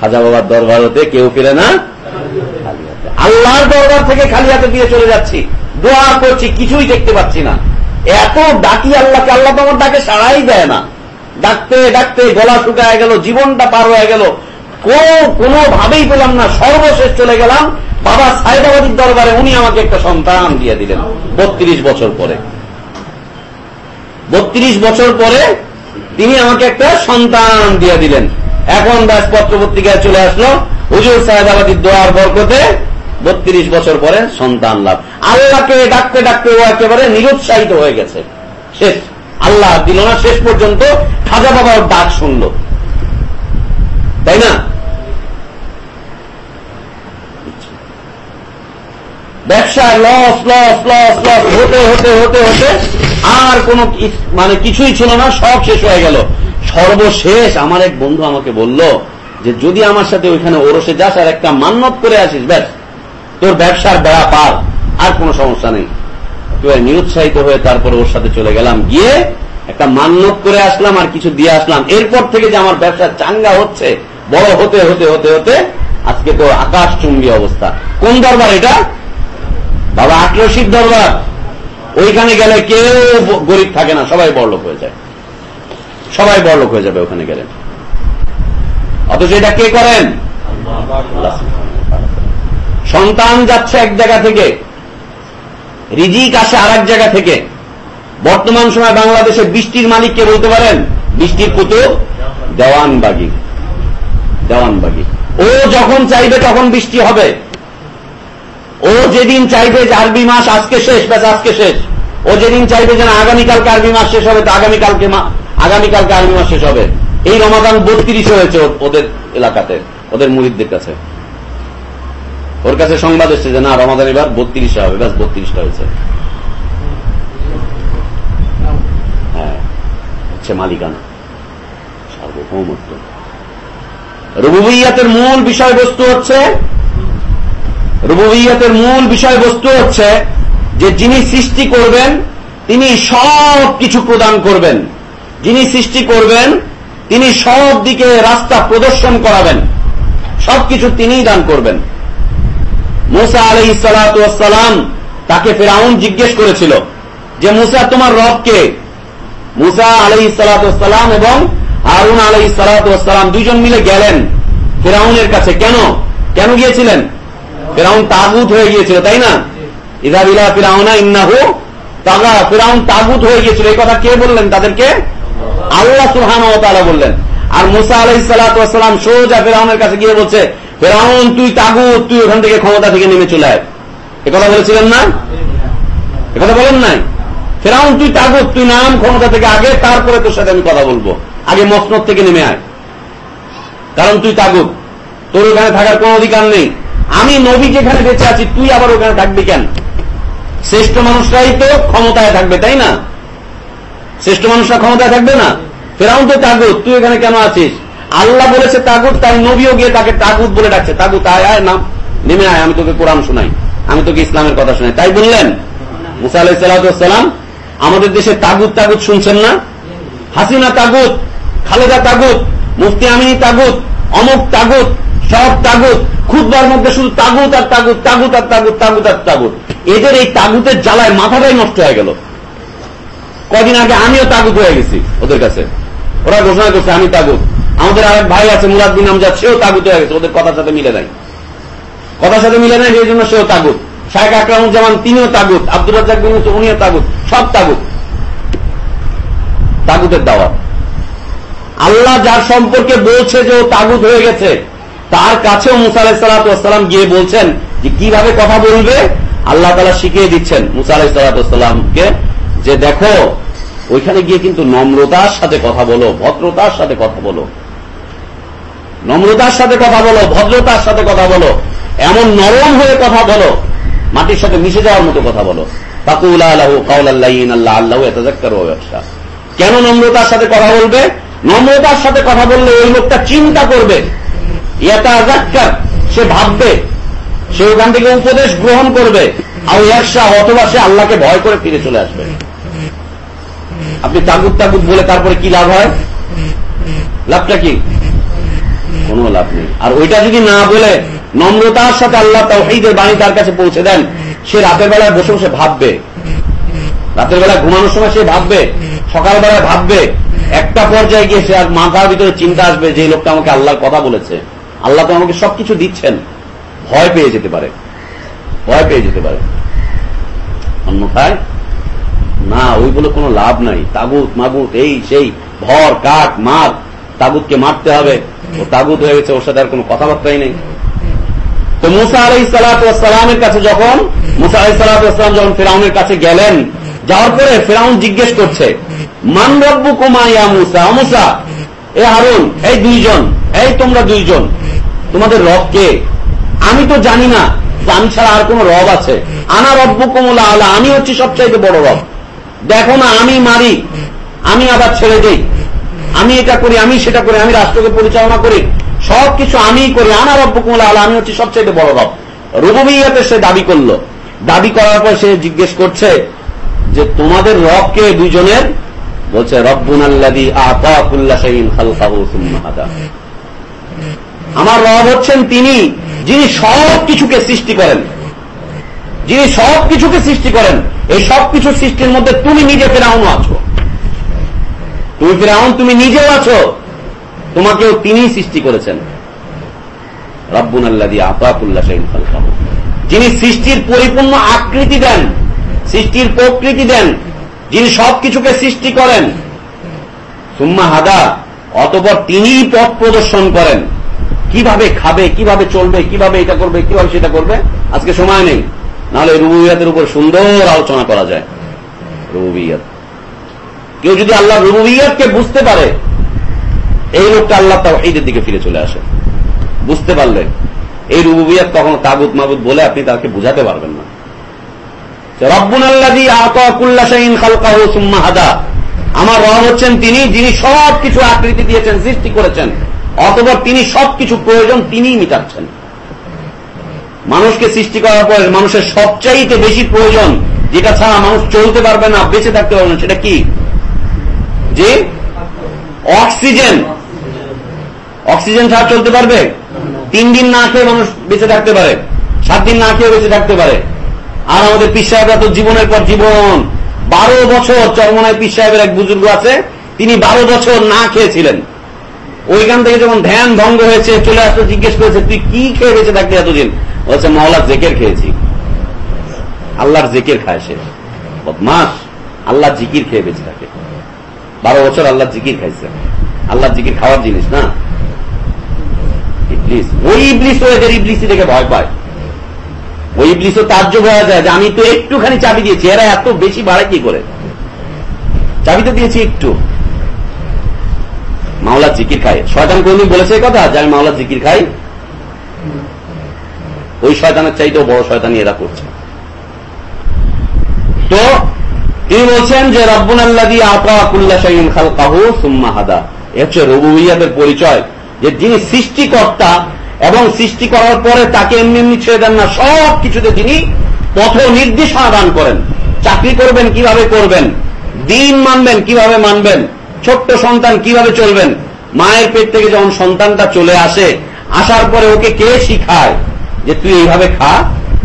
খাজা বাবার দরবার হতে কেউ ফিরে না? আল্লাহর দরবার থেকে খালি হাতে দিয়ে চলে যাচ্ছি। দোয়া করছি, কিছুই দেখতে পাচ্ছি না। এত ডাকি আল্লাহকে, আল্লাহ তো আমার ডাকে সাড়াই দেয় না। ডাকতে ডাকতে গলা শুকায় গেল, জীবনটা পার হয়ে গেল। কোনো ভাবেই পেলাম না, সর্বশেষ চলে গেলাম। বাবা সাহেদাবাদীর দরবারে উনি আমাকে একটা সন্তান দিয়ে দিলেন, বত্রিশ বছর পরে। বত্রিশ বছর পরে তিনি আমাকে একটা সন্তান দিয়ে দিলেন। এখন ব্যাস পত্র পত্রিকায় চলে আসলো। হুজুর সাহেদাবাদীর দোয়ার বরকতে বত্রিশ বছর পরে সন্তান লাভ। আল্লাহকে ডাকতে ডাকতে ও একেবারে নিরুৎসাহিত হয়ে গেছে। শেষ। আল্লাহ দিল না, শেষ পর্যন্ত খাজা বাবার ডাক শুনল। তাই না? ব্যবসায় লস লস লস লস হতে হতে হতে হতে আর কোন মানে কিছুই ছিল না, সব শেষ হয়ে গেল। সর্বশেষ আমার এক বন্ধু আমাকে বলল যে, যদি আমার সাথে ওইখানে ওরসে যাস আর একটা মান্নত করে আসিস, ব্যাস, তোর ব্যবসার বেড়া পার, আর কোনো সমস্যা নেই। নিরুৎসাহিত হয়ে তারপরে ওর সাথে চলে গেলাম। গিয়ে একটা মান্নত করে আসলাম, আর কিছু দিয়ে আসলাম। এরপর থেকে যে আমার ব্যবসা চাঙ্গা হচ্ছে, বড় হতে হতে হতে হতে, আজকে তো আকাশ চুম্বী অবস্থা। কোন দরবার এটা? বাবা আটরশির দরবার। ওইখানে গেলে কেউ গরিব থাকে না, সবাই বড়লোক হয়ে যায়। সবাই বড়লোক হয়ে যাবে ওখানে গেলে। অথচ এটা কে করেন? সন্তান যাচ্ছে এক জায়গা থেকে, রিজিক আসে আর এক জায়গা থেকে। বর্তমান সময় বাংলাদেশে বৃষ্টির মালিককে বলতে পারেন? বৃষ্টির কুতুব দেওয়ানবাগি। দেওয়ানবাগি। ও যখন চাইবে তখন বৃষ্টি হবে। ও যেদিন চাইবে যে আরবি মাস আজকে শেষ, ব্যাস আজকে শেষ। ও যেদিন চাইবে যে না আগামীকালকে আরবি মাস শেষ হবে, তো আগামীকালকে আগামীকালকে আরবি মাস শেষ হবে। এই রমাদান বত্রিশ হয়েছে ওদের এলাকাতে, ওদের মুরিদদের কাছে। ওর কাছে সংবাদ এসছে যে, না, রমাদান এবার বত্রিশে হবে, ব্যাস বত্রিশটা হয়েছে। হ্যাঁ মালিকানা। সার্বভৌমত্ব। মূল বিষয়বস্তু হচ্ছে মূল বিষয়বস্তু হচ্ছে যে, যিনি সৃষ্টি করবেন, তিনি সব কিছু প্রদান করবেন। যিনি সৃষ্টি করবেন, তিনি সব দিকে রাস্তা প্রদর্শন করাবেন। সবকিছু তিনিই দান করবেন। মুসা আলহ সালাম তাকে ফেরাউন জিজ্ঞেস করেছিল যে, মুসা, তোমার রবকে মুসা আলহ সালাম এবং হারুন আলহ সালাম দুইজন মিলে গেলেন ফেরাউনের কাছে। কেন? কেন গিয়েছিলেন? ফেরাউন তাগুত হয়ে গিয়েছিল, তাই না? ইদাবিলা ফিরাউনা ইন্নাহু তাগা ফেরাউন তাগুত হয়ে গিয়েছিল। এই কথা কে বললেন তাদেরকে? আল্লাহ সুহান বললেন। আর মুসা আলহ সালাম সোজা ফেরাউনের কাছে গিয়ে বলছে, ফেরাউন, তুই তাগুত, তুই ওখান থেকে ক্ষমতা থেকে নেমে চলে আয়। কথা বলেছিলেন না? কথা বলেন নাই? ফেরাউন, তুই তাগুত, তুই নাম ক্ষমতা থেকে আগে, তারপরে তোর সাথে আমি কথা বলব। আগে মসনদ থেকে নেমে আয়। কারণ তুই তাগুত। তোর ওখানে থাকার কোন অধিকার নেই। আমি নবী যেখানে বেঁচে আছি, তুই আবার ওখানে থাকবি কেন? শ্রেষ্ঠ মানুষরাই তো ক্ষমতায় থাকবে, তাই না? শ্রেষ্ঠ মানুষরা ক্ষমতায় থাকবে না। ফেরাউন তো তাগুত, তুই এখানে কেন আছিস? আল্লাহ বলেছে তাগুত, তাই নবীও গিয়ে তাকে তাগুত বলে ডাকছে। তাগুত, আয় আয়, নাম, নেমে আয়, আমি তোকে কোরআন শোনাই। আমি তোকে ইসলামের কথা শোনাই। তাই বললেন, মুসা আলাহ সাল্লাম আমাদের দেশে তাগুত তাগুত শুনছেন না? হাসিনা তাগুত, খালেদা তাগুত, মুফতি আমিনী তাগুত, অমুক তাগুত, সব তাগুত খুদবার মধ্যে শুধু তাগুত আর তাগুত তাগুত আর তাগুত তাগুত আর তাগুত। এদের এই তাগুতের জ্বালায় মাথাটাই নষ্ট হয়ে গেল। কদিন আগে আমিও তাগুত হয়ে গেছি ওদের কাছে। ওরা ঘোষণা করছে, আমি তাগুত। আমাদের আরেক ভাই আছে মুরাদ বিন আমজাদ, সেও তাগুত হয়ে গেছে, ওদের কথার সাথে মিলে নাই। কথার সাথে মিলে নাই, সেই জন্য সেও তাগুত। শাহেখ আকরামুজ্জামান, তিনিও তাগুত। আব্দুল রাজ্জাক বিন উনিও তাগুত। সব তাগুত। তাগুতের দাওয়াত। আল্লাহ যার সম্পর্কে বলছে যে ও তাগুত হয়ে গেছে, তার কাছেও মুসা আলাহিসাল্লাম গিয়ে বলছেন যে কীভাবে কথা বলবে? আল্লাহ তালা শিখিয়ে দিচ্ছেন মুসা আলাহিসাল্লামকে যে দেখো ওইখানে গিয়ে কিন্তু নম্রতার সাথে কথা বলো, ভদ্রতার সাথে কথা বলো। নম্রতার সাথে কথা বলো, ভদ্রতার সাথে কথা বলো। এমন নরম হয়ে কথা বলো, মাটির সাথে মিশে যাওয়ার মতো কথা বলো। কেন নম্রতার সাথে কথা বলবে? নম্রতার সাথে কথা বললে ওই লোকটা চিন্তা করবে। সে ভাববে, সে ওখান থেকে উপদেশ গ্রহণ করবে। আর ইয়াসা অথবা সে আল্লাহকে ভয় করে ফিরে চলে আসবে। আপনি তাগুত তাগুত বলে তারপরে কি লাভ হয়? লাভটা কি? কোনো লাভ নেই। আর ওইটা যদি না বলে নম্রতার সাথে আল্লাহ তাহিদের বাণী তার কাছে পৌঁছে দেন, সে রাতের বেলায় বসে বসে ভাববে। রাতের বেলায় ঘুমানোর সময় সে ভাববে সকালবেলায় ভাববে। একটা পর্যায়ে গিয়ে সে আর মাথার ভিতরে চিন্তা আসবে যে লোকটা আমাকে আল্লাহর কথা বলেছে। আল্লাহ তো আমাকে সবকিছু দিচ্ছেন। ভয় পেয়ে যেতে পারে। ভয় পেয়ে যেতে পারে। অন্যথায় না, ওই বলে কোনো লাভ নাই। তাগুত, মাগুত, এই, সেই, ভর, কাঠ, মার, তাগুতকে মারতে হবে। ও তাগুত হয়ে গেছে, ওর সাথে আর কোনো কথাবার্তাই নেই। তো মুসা আলাই সালাতামের কাছে যখন, মুসা আলাই সালাতাম যখন ফেরাউনের কাছে গেলেন, যাওয়ার পরে ফেরাউন জিজ্ঞেস করছে, মান রব্বু কুমা মুসা? মুসা, এ হারুন, এই দুইজন, এই তোমরা দুইজন, তোমাদের রব কে? আমি তো জানি না আমি ছাড়া আর কোন রব আছে। আনা রব্বু কমলা আলা আমি হচ্ছি সবচাইতে বড় রব। দেখো না, আমি মারি। আমি আবার ছেড়ে দেই। আমি এটা করি, আমি সেটা করি, আমি রাষ্ট্রকে পরিচালনা করি। সবকিছু আমি করি। আমার রব্বু কমলা আলা, আমি হচ্ছি সবচাইতে বড় রব। রুবুবিয়াতে সে দাবি করল। দাবি করার পর সে জিজ্ঞেস করছে যে, তোমাদের রবকে দুইজনের? বলছে, রব্বুন আল্লাদি আতাকুল্লাশাইন খালকাহু সুম্মা হাদা। আমার রব হচ্ছেন তিনি, যিনি সব কিছুকে সৃষ্টি করেন। যিনি সব কিছুকে সৃষ্টি করেন, এই সব কিছু সৃষ্টির মধ্যে তুমি নিজে ফেরাউনও আছো। তুমি ফেরাউন, তুমি নিজেও আছো। তোমাকেও তিনি সৃষ্টি করেছেন। রব্বুন আল্লাদি আতাকুল্লা শাহিন খালকাহু। যিনি সৃষ্টির পরিপূর্ণ আকৃতি দেন, সৃষ্টির প্রকৃতি দেন, যিনি সবকিছুকে সৃষ্টি করেন, সুম্মা হাদা, অতপর তিনিই পথ প্রদর্শন করেন। কীভাবে খাবে, কীভাবে চলবে, কীভাবে এটা করবে, কীভাবে সেটা করবে? আজকে সময় নেই। নাহলে রুবুবিয়াতের উপর সুন্দর আলোচনা করা যায়। রুবুবিয়াত। কেউ যদি আল্লাহ রুবুবিয়াতকে বুঝতে পারে, এই লোকটা আল্লাহ তাহিদের দিকে ফিরে চলে আসে। বুঝতে পারলে, এই রুবুবিয়াত কখনো তাগুত মাগুত বলে আপনি তাকে বুঝাতে পারবেন না। রব্বুন আল্লাদি আকুল্লাশাইন খালকাহু হাদা। আমার রব হচ্ছেন তিনি, যিনি সব কিছু আকৃতি দিয়েছেন, সৃষ্টি করেছেন। অতপর তিনি সবকিছু প্রয়োজন তিনিই মিটাচ্ছেন। মানুষকে সৃষ্টি করার পর মানুষের সবচাইতে বেশি প্রয়োজন, যেটা ছাড়া মানুষ চলতে পারবে না, বেঁচে থাকতে পারবে না, সেটা কি? যে অক্সিজেন। অক্সিজেন ছাড়া চলতে পারবে? তিন দিন না খেয়ে মানুষ বেঁচে থাকতে পারে, সাত দিন না খেয়ে বেঁচে থাকতে পারে। আর আমাদের পিস সাহেবরা তো জীবনের পর জীবন। বারো বছর চরমনায় পিস সাহেবের এক বুজুর্গ আছে, তিনি বারো বছর না খেয়েছিলেন। ওইখান থেকে যখন ধ্যান ভঙ্গ হয়েছে, চলে আসতে জিজ্ঞেস করেছে, তুই কি খেয়ে বেঁচে থাকলি এতদিন? বলছে মহলা জেকের খেয়েছি। আল্লাহর জেকের খায় সে। বদমাস আল্লাহ জিকির খেয়ে বেঁচে থাকে। বারো বছর আল্লাহ জিকির খাইছে। আল্লাহ জিকির খাওয়ার জিনিস না? ইবলিস, ওই ইবলিস এদের ইবলিসি ভয় পায়। ওই হয়ে যায় যে, আমি তো একটুখানি চাবি দিয়েছি, এরা এত বেশি বাড়ে কি করে? চাবি তো দিয়েছি একটু। মাওলা জিকির খাই শয়তান কোনদিন বলেছে কথা? যে, আমি মাওলা জিকির খাই ওই শয়তানের চাইতেও বড় শয়তানি এরা করছে। তো তিনি বলছেন যে রব্বুন আল্লাদি আতাকুল্লা শাহিন খাল কাহু সুম্মা হাদা। এ হচ্ছে রবুইয়াদের পরিচয় যে, যিনি সৃষ্টিকর্তা এবং সৃষ্টি করার পরে তাকে এমনি এমনি ছেড়ে দেন না, সব কিছুতে তিনি পথ নির্দেশনা দান করেন। চাকরি করবেন, কীভাবে করবেন? দিন মানবেন, কীভাবে মানবেন? ছোট্ট সন্তান, কীভাবে চলবেন? মায়ের পেট থেকে যখন সন্তানটা চলে আসে, আসার পরে ওকে কে শিখায়? যে তুই এইভাবে খা।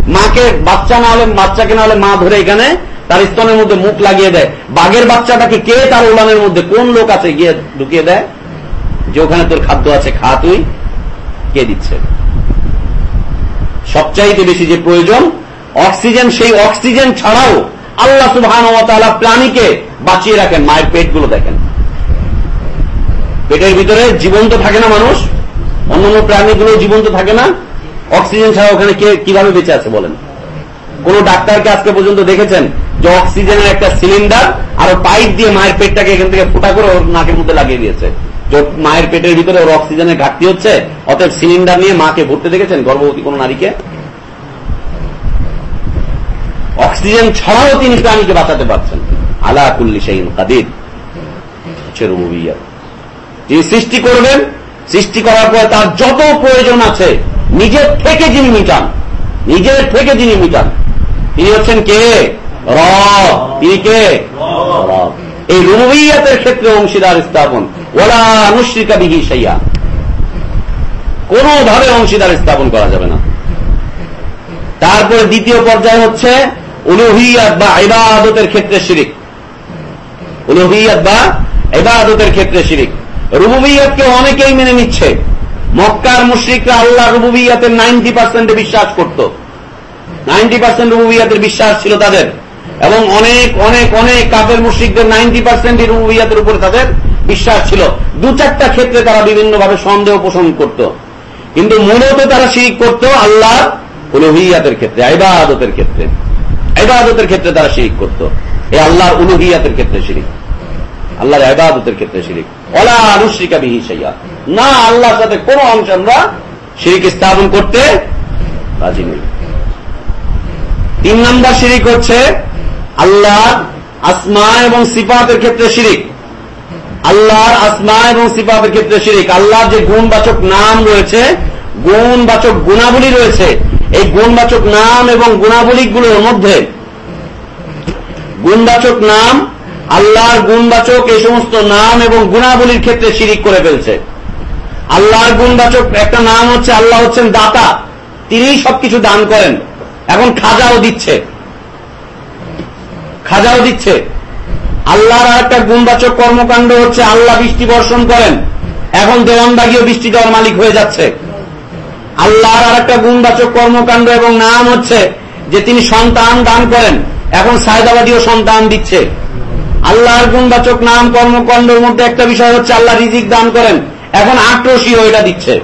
মাকে বাচ্চা না হলে, বাচ্চাকে না হলে মা ধরে এখানে তার স্তনের মধ্যে মুখ লাগিয়ে দেয়। বাঘের বাচ্চাটাকে কে তার উলানের মধ্যে কোন লোক আছে গিয়ে ঢুকিয়ে দেয়? যে ওখানে তোর খাদ্য আছে, খা তুই। কে দিচ্ছে? সবচাইতে বেশি যে প্রয়োজন, অক্সিজেন, সেই অক্সিজেন ছাড়াও আল্লাহ সুবহান প্রাণীকে বাঁচিয়ে রাখেন, মায়ের পেটগুলো দেখেন। পেটের ভিতরে জীবন্ত থাকে না মানুষ? অন্যান্য প্রাণীগুলো জীবন্ত থাকে না? অক্সিজেন ছাড়া ওখানে কে কীভাবে বেঁচে আছে বলেন? কোন ডাক্তারকে আজকে পর্যন্ত দেখেছেন যে অক্সিজেনের একটা সিলিন্ডার আর পাইপ দিয়ে মায়ের পেটটাকে এখান থেকে ফুটা করে ওর নাকের মধ্যে লাগিয়ে দিয়েছে। মায়ের পেটের ভিতরে ওর অক্সিজেনের ঘাটতি হচ্ছে, অতএব সিলিন্ডার নিয়ে মাকে ভরতে দেখেছেন গর্ভবতী কোন নারীকে? অক্সিজেন ছাড়াও তিনি প্রাণীকে বাঁচাতে পারছেন। আলা কুল্লি শাহিন কাদির। রুবুবিয়া যিনি সৃষ্টি করবেন, সৃষ্টি করার পর তার যত প্রয়োজন আছে নিজের থেকে যিনি মিটান, নিজের থেকে যিনি মিটান, তিনি হচ্ছেন কে? রব। কে? এই রুবইয়াতের ক্ষেত্রে অংশীদার স্থাপন। ওলা অনুশ্রিকা বিহি সাইয়া কোনভাবে অংশীদার স্থাপন করা যাবে না। তারপরে দ্বিতীয় পর্যায়ে হচ্ছে উলুহিয়াত বা ইবাদতের ক্ষেত্রে শিরিক। উলুহিয়াত বা ইবাদতের ক্ষেত্রে শিরিক। রুবুবিয়াতকে অনেকেই মেনে নিচ্ছে। মক্কার মুশ্রিকরা আল্লাহ রুবুবিয়াতের নাইনটি পার্সেন্টে বিশ্বাস করত। নাইনটি পার্সেন্ট রুবুবিয়াতের বিশ্বাস ছিল তাদের। এবং অনেক অনেক অনেক কাপের মুশ্রিকদের নাইনটি পার্সেন্ট রুবুবিয়াতের উপরে তাদের বিশ্বাস ছিল। দু চারটা ক্ষেত্রে তারা বিভিন্নভাবে সন্দেহ পোষণ করত। কিন্তু মূলত তারা শিরিক করত আল্লাহ উলুহিয়াতের ক্ষেত্রে আইবাদতের ক্ষেত্রে। আইবাদতের ক্ষেত্রে তারা শিরিক করত। এই আল্লাহর উলুহিয়াতের ক্ষেত্রে শিরিক। আল্লাহর আইবাদতের ক্ষেত্রে শিরিক। অলা আনুশ্রিকা বিহি সাইয়া না আল্লাহর সাথে কোন অংশ আমরা শিরিক স্থাপন করতে রাজি নেই। তিন নম্বর শিরিক হচ্ছে আল্লাহ আসমা এবং সিফাতের ক্ষেত্রে শিরিক। আল্লাহর আসমা এবং সিফাতের ক্ষেত্রে শিরিক। আল্লাহর যে গুণবাচক নাম রয়েছে, গুণবাচক গুণাবলী রয়েছে, এই গুণবাচক নাম এবং গুণাবলীগুলোর মধ্যে গুণবাচক নাম, আল্লাহর গুণবাচক এই সমস্ত নাম এবং গুণাবলীর ক্ষেত্রে শিরিক করে ফেলছে। আল্লাহর গুণবাচক একটা নাম হচ্ছে, আল্লাহ হচ্ছেন দাতা। তিনিই সবকিছু দান করেন। এখন খাজাও দিচ্ছে। খাজাও দিচ্ছে। আল্লাহর আর একটা গুণবাচক কর্মকাণ্ড হচ্ছে, আল্লাহ বৃষ্টি বর্ষণ করেন। এখন দেওয়ানবাগিও বৃষ্টি দেওয়ার মালিক হয়ে যাচ্ছে। আল্লাহর আর একটা গুণবাচক কর্মকাণ্ড এবং নাম হচ্ছে যে তিনি সন্তান দান করেন। এখন সায়দাবাদীও সন্তান দিচ্ছে। আল্লাহর গুণবাচক নাম কর্মকাণ্ডের মধ্যে একটা বিষয় হচ্ছে, আল্লাহ রিজিক দান করেন। এখন আক্রোশীও এটা দিচ্ছে।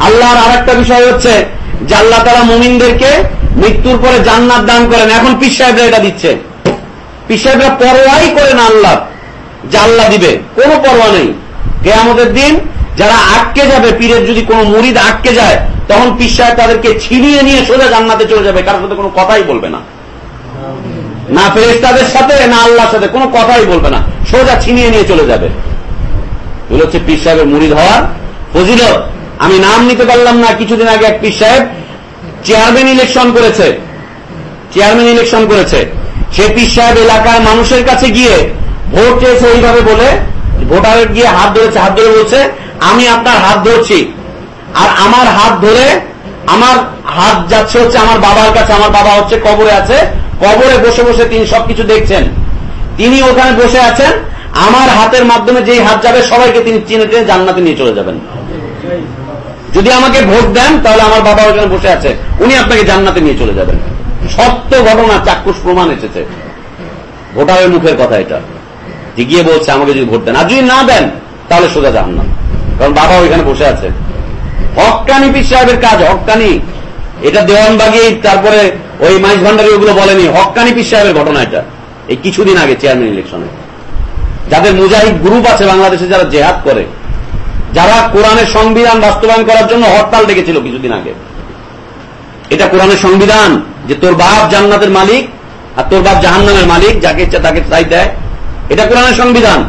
আল্লাহর আর একটা বিষয় হচ্ছে যে আল্লাহ তারা মুমিনদেরকে মৃত্যুর পরে জান্নাত দান করেন। এখন পিস সাহেবরা এটা দিচ্ছে। পিস সাহেবরা পরোয়াই করে না আল্লাহ আল্লাহ দিবে। কোনো পরোয়া নেই। কেয়ামতের দিন যারা আটকে যাবে, পীরের যদি কোনো মুরিদ আটকে যায়, তখন পিস সাহেব তাদেরকে ছিনিয়ে নিয়ে সোজা জান্নাতে চলে যাবে। কারোর সাথে কোনো কথাই বলবে না। না ফেরেস্তাদের সাথে, না আল্লাহর সাথে কোনো কথাই বলবে না। সোজা ছিনিয়ে নিয়ে চলে যাবে। এগুলো হচ্ছে পীর সাহেবের মুড়িদ হওয়ার ফজিলত। আমি নাম নিতে পারলাম না, কিছুদিন আগে এক পীর সাহেব চেয়ারম্যান ইলেকশন করেছে। চেয়ারম্যান ইলেকশন করেছে। সে পীর সাহেব এলাকার মানুষের কাছে গিয়ে ভোট চেয়েছে এইভাবে বলে, ভোটারের গিয়ে হাত ধরেছে, হাত ধরে বলছে, আমি আপনার হাত ধরছি। আর আমার হাত ধরে আমার হাত যাচ্ছে হচ্ছে আমার বাবার কাছে, আমার বাবা হচ্ছে কবরে আছে, কবরে বসে বসে তিনি সবকিছু দেখছেন। তিনি ওখানে বসে আছেন আমার হাতের মাধ্যমে যেই হাত যাবে, সবাইকে তিনি চিনে টেনে জান্নাতে নিয়ে চলে যাবেন। যদি আমাকে ভোট দেন, তাহলে আমার বাবা ওখানে বসে আছে। উনি আপনাকে জান্নাতে নিয়ে চলে যাবেন। সত্য ঘটনা, চাক্ষুষ প্রমাণ এসেছে। ভোটারের মুখের কথা এটা। গিয়ে বলছে, আমাকে যদি ভোট দেন। আর যদি না দেন, তাহলে সোজা জাহান্নাম। কারণ বাবা ওইখানে বসে আছে। হকানি পীর সাহেবের কাজ, হকানি। এটা দেওয়ানবাগি তারপরে ওই মাইজ ভান্ডারি ওগুলো বলেনি। হকানি পীর সাহেবের ঘটনা এটা। এই কিছুদিন আগে চেয়ারম্যান ইলেকশনে যাদের মুজাহিদ গ্রুপ আছে বাংলাদেশে যারা জেহাদ করে, যারা কোরআনের সংবিধান বাস্তবায়ন করার জন্য হরতাল ডেকেছিল কিছুদিন আগে। এটা কোরআনের সংবিধান যে তোর বাপ জান্নাতের মালিক আর তোর বাপ জাহান্নামের মালিক, যাকে ইচ্ছা তাকে চাই দেয়। এটা কোরআনের সংবিধান।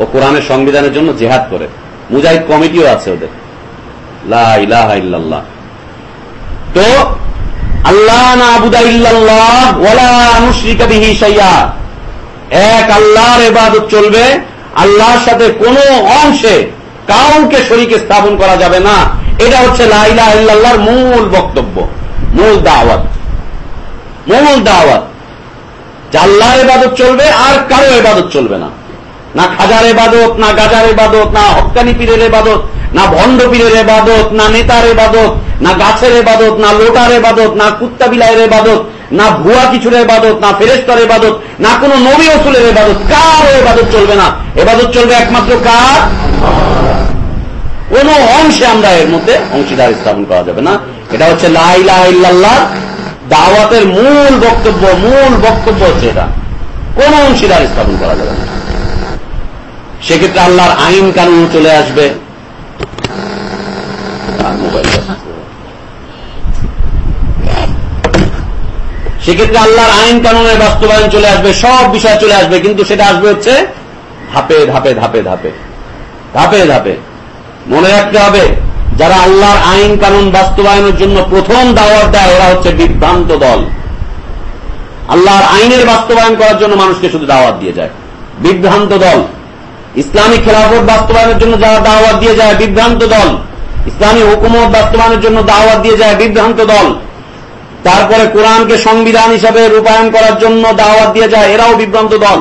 ও কোরআনের সংবিধানের জন্য জেহাদ করে। মুজাহিদ কমিটিও আছে ওদের। তো আল্লাহ না আবুদা ইল্লাল্লাহ, ওয়ালা নুশরিকা এক আল্লাহর ইবাদত চলবে, আল্লাহর সাথে কোন অংশে কাউকে শরীকে স্থাপন করা যাবে না। এটা হচ্ছে লা ইলাহা ইল্লাল্লাহর মূল বক্তব্য, মূল দাওয়াত মূল দাওয়াত। যে আল্লাহর ইবাদত চলবে আর কারও ইবাদত চলবে না। না খাজার এবাদত না গাজার এবাদত না হকানি পীরের এবাদত না ভণ্ড পীরের এবাদত না নেতার এবাদত না গাছের এবাদত না লোটার এবাদত না কুত্তা বিলাইয়ের এবাদত না ভুয়া কিছুর এবাদত না ফেরেস্তার এবাদত না কোনো নবী অসুলের এবাদত কারও এবাদত চলবে না। এবাদত চলবে একমাত্র কার? কোন অংশে আমরা এর মধ্যে অংশীদার স্থাপন করা যাবে না। এটা হচ্ছে লাইলাহ দাওয়াতের মূল বক্তব্য মূল বক্তব্য হচ্ছে এটা। কোন অংশীদার স্থাপন করা যাবে না। সেক্ষেত্রে আল্লাহর আইন কানুন চলে আসবে। মোবাইল সেক্ষেত্রে আল্লাহর আইন কানুনের বাস্তবায়ন চলে আসবে, সব বিষয় চলে আসবে, কিন্তু সেটা আসবে হচ্ছে ধাপে ধাপে ধাপে ধাপে। ধাপে ধাপে। মনে রাখতে হবে, যারা আল্লাহর আইন কানুন বাস্তবায়নের জন্য প্রথম দাওয়াত দেয়, ওরা হচ্ছে বিভ্রান্ত দল। আল্লাহর আইনের বাস্তবায়ন করার জন্য মানুষকে শুধু দাওয়াত দিয়ে যায়। বিভ্রান্ত দল। ইসলামী খেলাফত বাস্তবায়নের জন্য যারা দাওয়াত দিয়ে যায়, বিভ্রান্ত দল। ইসলামী হুকুমত বাস্তবায়নের জন্য দাওয়াত দিয়ে যায়, বিভ্রান্ত দল। তারপরে কোরআনকে সংবিধান হিসাবে রূপায়ণ করার জন্য দাওয়াত দিয়ে যায়, এরাও বিভ্রান্ত দল।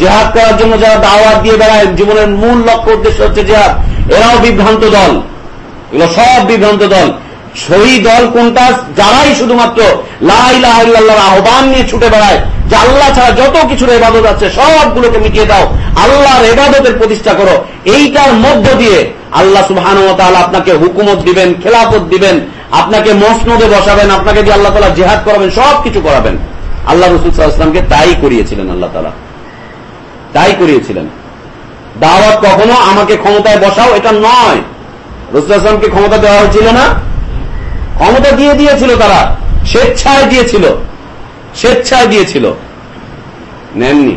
জেহাদ করার জন্য যারা দাওয়াত দিয়ে বেড়ায়, জীবনের মূল লক্ষ্য উদ্দেশ্য হচ্ছে জেহাদ, এরাও বিভ্রান্ত দল। এগুলো সব বিভ্রান্ত দল। সেই দল কোনটা? যারাই শুধুমাত্র লাই লাইলাহার আহ্বান নিয়ে ছুটে বেড়ায়, যে আল্লাহ ছাড়া যত কিছুর এবাদত আছে, সবগুলোকে মিটিয়ে দাও, আল্লাহর এবাদতের প্রতিষ্ঠা করো। এইটার মধ্য দিয়ে আল্লাহ সুবহান আপনাকে হুকুমত দিবেন, খেলাফত দিবেন আপনাকে মসনদে বসাবেন, আপনাকে দিয়ে আল্লাহ তালা জেহাদ করাবেন সব কিছু করাবেন। আল্লাহ রসুল সাল্লাহামকে তাই করিয়েছিলেন আল্লাহ তালা তাই করিয়েছিলেন। দাওয়াত কখনো আমাকে ক্ষমতায় বসাও, এটা নয়। রসুল আসলামকে ক্ষমতা দেওয়া হয়েছিল না? ক্ষমতা দিয়ে দিয়েছিল তারা, স্বেচ্ছায় দিয়েছিল। স্বেচ্ছায় দিয়েছিল। নেননি।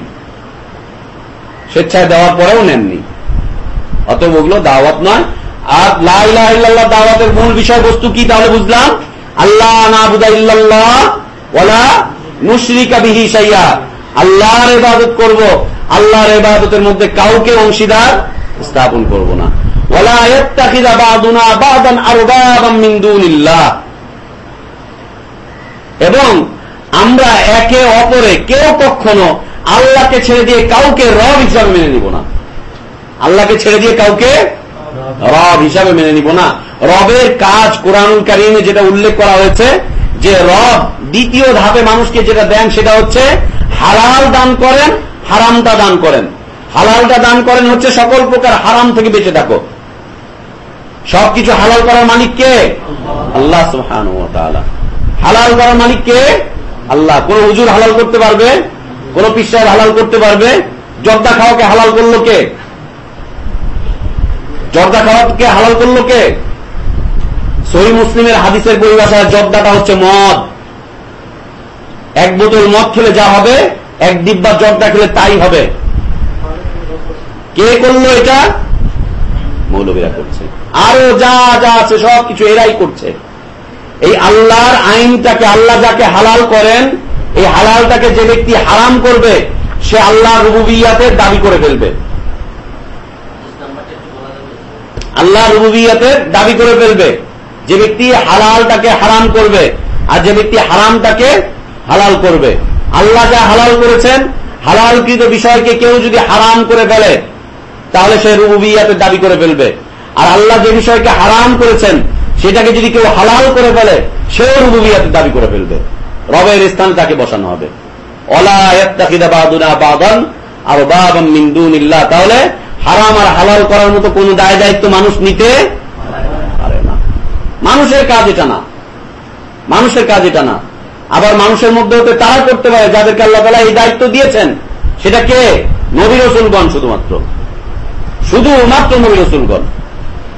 স্বেচ্ছায় দেওয়ার পরেও নেননি। অত ওগুলো দাওয়াত নয় আর লাইল্লাহ দাওয়াতের মূল বিষয়বস্তু কি তাহলে বুঝলাম? আল্লাহ নাবুদা ইল্লাল্লাহ ওলা বিহি সাইয়া আল্লাহর ইবাদত করব, আল্লাহর ইবাদতের মধ্যে কাউকে অংশীদার স্থাপন করব না। এবং আমরা একে অপরে কেউ কখনো আল্লাহকে ছেড়ে দিয়ে কাউকে রব হিসাবে মেনে নিব না। আল্লাহকে ছেড়ে দিয়ে কাউকে রব হিসাবে মেনে নিব না। রবের কাজ কোরআন কারিমে যেটা উল্লেখ করা হয়েছে, যে রব দ্বিতীয় ধাপে মানুষকে যেটা দেন সেটা হচ্ছে হালাল দান করেন, হারামটা দান করেন। হালালটা দান করেন হচ্ছে সকল প্রকার হারাম থেকে বেঁচে থাকো। সবকিছু হালাল করার মালিক কে? আল্লাহ হালাল করার মালিক কে? আল্লাহ। কোন হুজুর হালাল করতে পারবে, কোন পিসাব হালাল করতে পারবে, জর্দা খাওয়াকে হালাল করল কে? জর্দা খাওয়াকে হালাল করল কে? সহি মুসলিমের হাদিসের পরিভাষায় জর্দাটা হচ্ছে মদ। এক বোতল মদ খেলে যা হবে, এক ডিব্বা জর্দা খেলে তাই হবে। কে করল এটা? মৌলবীরা করছে। আরও যা যা আছে, সব কিছু এরাই করছে। এই আল্লাহর আইনটাকে, আল্লাহ যাকে হালাল করেন, এই হালালটাকে যে ব্যক্তি হারাম করবে, সে আল্লাহ রুবুবিয়াতের দাবি করে ফেলবে। আল্লাহ রুবুবিয়াতের দাবি করে ফেলবে। যে ব্যক্তি হালালটাকে হারাম করবে, আর যে ব্যক্তি হারামটাকে হালাল করবে। আল্লাহ যা হালাল করেছেন, হালালকৃত বিষয়কে কেউ যদি হারাম করে ফেলে, তাহলে সে রুবুবিয়াতের দাবি করে ফেলবে। আর আল্লাহ যে বিষয়কে হারাম করেছেন, সেটাকে যদি কেউ হালাল করে ফেলে, সেও রুবুবিয়াতের দাবি করে ফেলবে। রবের স্থান তাকে বসানো হবে। আর বাবাম মিন্দুনিল্লাহ তাহলে হারাম আর হালাল করার মতো কোন দায় দায়িত্ব মানুষ নিতে পারে না। মানুষের কাজ এটা না। মানুষের কাজ এটা না। আবার মানুষের মধ্যে হতে তারা করতে পারে, যাদেরকে আল্লাহ তালা এই দায়িত্ব দিয়েছেন। সেটা কে? নবী রসুলগণ শুধুমাত্র। শুধুমাত্র নবী রসুলগণ।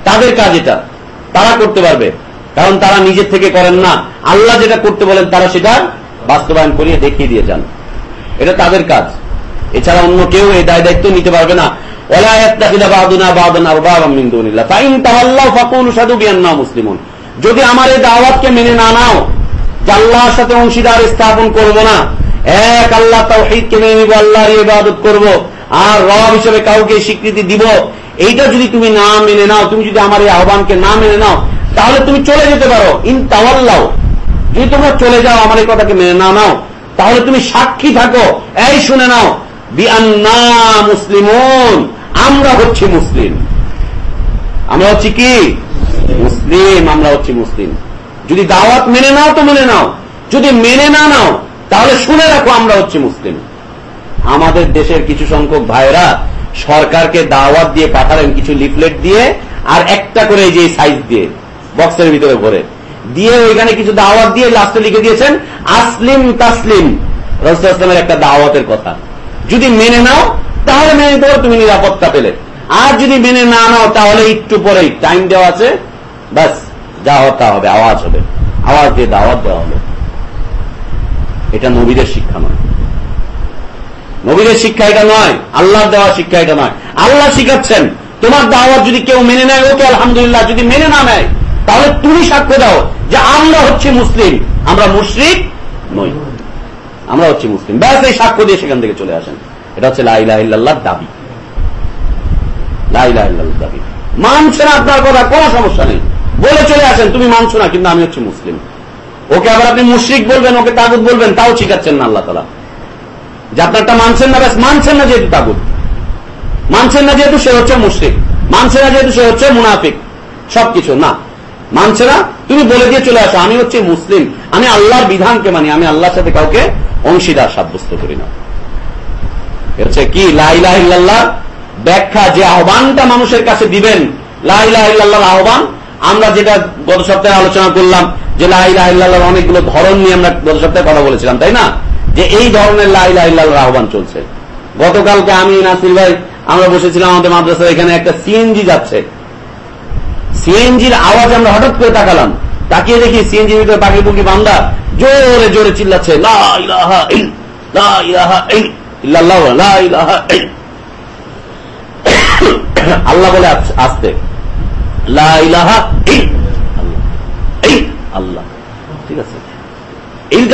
তাদের কাজ এটা। তারা করতে পারবে। কারণ তারা নিজের থেকে করেন না। আল্লাহ যেটা করতে বলেন, তারা সেটা বাস্তবায়ন করিয়ে দেখিয়ে দিয়ে যান। এটা তাদের কাজ। এছাড়া অন্য কেউ এই দায় দায়িত্ব নিতে পারবে না। ওলা ইয়াত্তাখিদা বাদুনা বাদান আরবাবাম মিন দুনিল্লাহ। ফাইন তাওয়াল্লাউ ফাকুলু শাদু বিআন্না মুসলিমুন। যদি আমার এই দাওয়াতকে মেনে না নাও, যে আল্লাহর সাথে অংশীদার স্থাপন করব না, এক আল্লাহ তাও তাওহীদকে মেনে নিব আল্লাহর ইবাদত করব, আর রব হিসেবে কাউকে স্বীকৃতি দিব, এইটা যদি তুমি না মেনে নাও, তুমি যদি আমার এই আহ্বানকে না মেনে নাও, তাহলে তুমি চলে যেতে পারো। ইন তাওয়াল্লাও যদি তোমরা চলে যাও, আমার এই কথাকে মেনে না নাও, তাহলে তুমি সাক্ষী থাকো। এই শুনে নাও মুসলিমুন, আমরা হচ্ছি মুসলিম। আমরা হচ্ছি কি? মুসলিম, আমরা হচ্ছি মুসলিম। যদি দাওয়াত মেনে নাও তো মেনে নাও। যদি মেনে না নাও, তাহলে শুনে রাখো আমরা হচ্ছি মুসলিম। আমাদের দেশের কিছু সংখ্যক ভাইরা সরকারকে দাওয়াত দিয়ে পাঠালেন কিছু লিফলেট দিয়ে, আর একটা করে যে সাইজ দিয়ে, বক্সের ভিতরে ভরে। দিয়ে ওইখানে কিছু দাওয়াত দিয়ে লাস্টে লিখে দিয়েছেন, আসলিম তাসলিম। রসুলামের একটা দাওয়াতের কথা। যদি মেনে নাও, তাহলে মেনে নিতে তুমি নিরাপত্তা পেলে। আর যদি মেনে না নাও, তাহলে একটু পরেই টাইম দেওয়া আছে, ব্যাস, যা হতা হবে, আওয়াজ হবে। আওয়াজ দিয়ে দাওয়াত দেওয়া হবে। এটা নবীদের শিক্ষা নয়। নবীদের শিক্ষা এটা নয় আল্লাহ দেওয়া শিক্ষা এটা নয়। আল্লাহ শিখাচ্ছেন, তোমার দাওয়াত যদি কেউ মেনে নেয় ওকে আলহামদুলিল্লাহ, যদি মেনে না নেয়, তাহলে তুমি সাক্ষ্য দাও যে আমরা হচ্ছে মুসলিম, আমরা মুসলিম নই। আমরা হচ্ছি মুসলিম। ব্যাস, এই সাক্ষ্য দিয়ে সেখান থেকে চলে আসেন। এটা হচ্ছে লাইলাহিল্লাহ দাবি। লাইলাহিল্লাহ দাবি। মানছে না আপনার কথা, কোনো সমস্যা নেই। বলে চলে আসেন, তুমি মানছো না, কিন্তু আমি হচ্ছি মুসলিম। ওকে আবার আপনি মুশ্রিক বলবেন, ওকে তাগুদ বলবেন, তাও শিখাচ্ছেন না আল্লাহ তালা যে আপনারটা মানছেন না, ব্যাস, মানছেন না যেহেতু তাগুদ মানছেন না যেহেতু সে হচ্ছে মুশ্রিক। মানছে না যেহেতু সে হচ্ছে মুনাফিক। সবকিছু, না। মানছে না, তুমি বলে দিয়ে চলে আসো, আমি হচ্ছে মুসলিম। আমি আল্লাহর বিধানকে মানি, আমি আল্লাহর সাথে কাউকে অংশীদার সাব্যস্ত করি না। হচ্ছে কি লাইলাহিল্লাহ ব্যাখ্যা যে আহ্বানটা মানুষের কাছে দিবেন লাইলাহিল্লাহর আহ্বান, আমরা যেটা গত সপ্তাহে আলোচনা করলাম যে লাইলাহিল্লাহর অনেকগুলো ধরন নিয়ে আমরা গত সপ্তাহে কথা বলেছিলাম, তাই না? যে এই ধরনের লাইলাহিল্লাহর আহ্বান চলছে। গতকালকে আমি, নাসির ভাই, আমরা বসেছিলাম আমাদের মাদ্রাসার, এখানে একটা সিএনজি যাচ্ছে। সিএনজির আওয়াজ আমরা হঠাৎ করে তাকালাম। তাকিয়ে দেখি সিএনজির ভিতরে পাখি পুকি বান্দা জোরে জোরে চিল্লাচ্ছে। আল্লাহ বলে আসতে। আল্লাহ,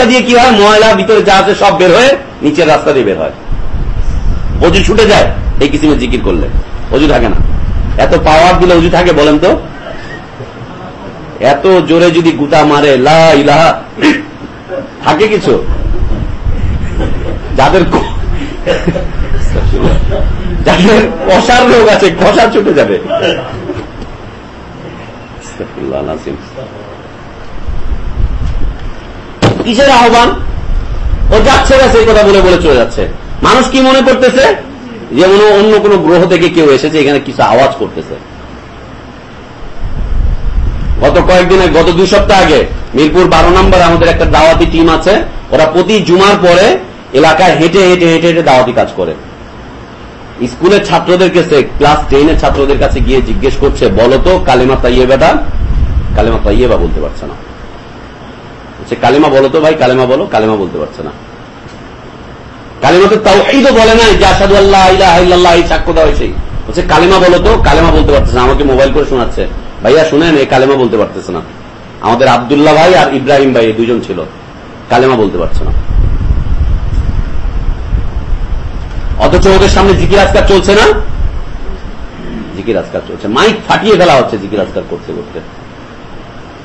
দিয়ে কি হয়? ময়লা ভিতরে যা আছে সব বের হয়ে নিচের রাস্তা দিয়ে বের হয়। অজু ছুটে যায় এই কিসিমের জিকির করলে। অজু থাকে না। এত পাওয়ার দিলে অজু থাকে বলেন তো? এত জোরে যদি গুতা মারে লা ইলাহা থাকে কিছু? যাদের যাদের কষার রোগ আছে, কষা ছুটে যাবে। কিসের আহ্বান? ও যাচ্ছে গেছে এই কথা বলে বলে চলে যাচ্ছে। মানুষ কি মনে করতেছে? যে মনে অন্য কোনো গ্রহ থেকে কেউ এসেছে, এখানে কিছু আওয়াজ করতেছে। গত কয়েকদিনে, গত দুই সপ্তাহ আগে মিরপুর বারো নম্বর আমাদের একটা দাওয়াতি টিম আছে, ওরা প্রতি জুমার পরে এলাকায় হেঁটে হেঁটে হেঁটে হেঁটে দাওয়াতি কাজ করে। স্কুলের ছাত্রদের কাছে ক্লাস টেনের ছাত্রদের কাছে গিয়ে জিজ্ঞেস করছে, বলো তো, কালিমা তাইয়েবাটা কালিমা তাইয়েবা বলতে পারছে না। বলছে, কালিমা বলো তো ভাই, কালিমা বলো, কালিমা বলতে পারছে না। কালিমা তো তাও এই তো বলে নাই যে আসাদু আল্লাহ ইলাহা সাক্ষ্য দেওয়া হয়েছে। বলছে, কালিমা বলো তো, কালিমা বলতে পারছে না, আমাকে মোবাইল করে শোনাচ্ছে। ভাইয়া শুনেন, এই কালিমা বলতে পারতেছে না। আমাদের আবদুল্লাহ ভাই আর ইব্রাহিম ভাই দুজন ছিল। কালেমা বলতে পারছে না। অথচ ওদের সামনে জিকির আজকার চলছে না? জিকির আজকার চলছে। মাইক ফাটিয়ে ফেলা হচ্ছে, জিকির আজকার করতে করতে।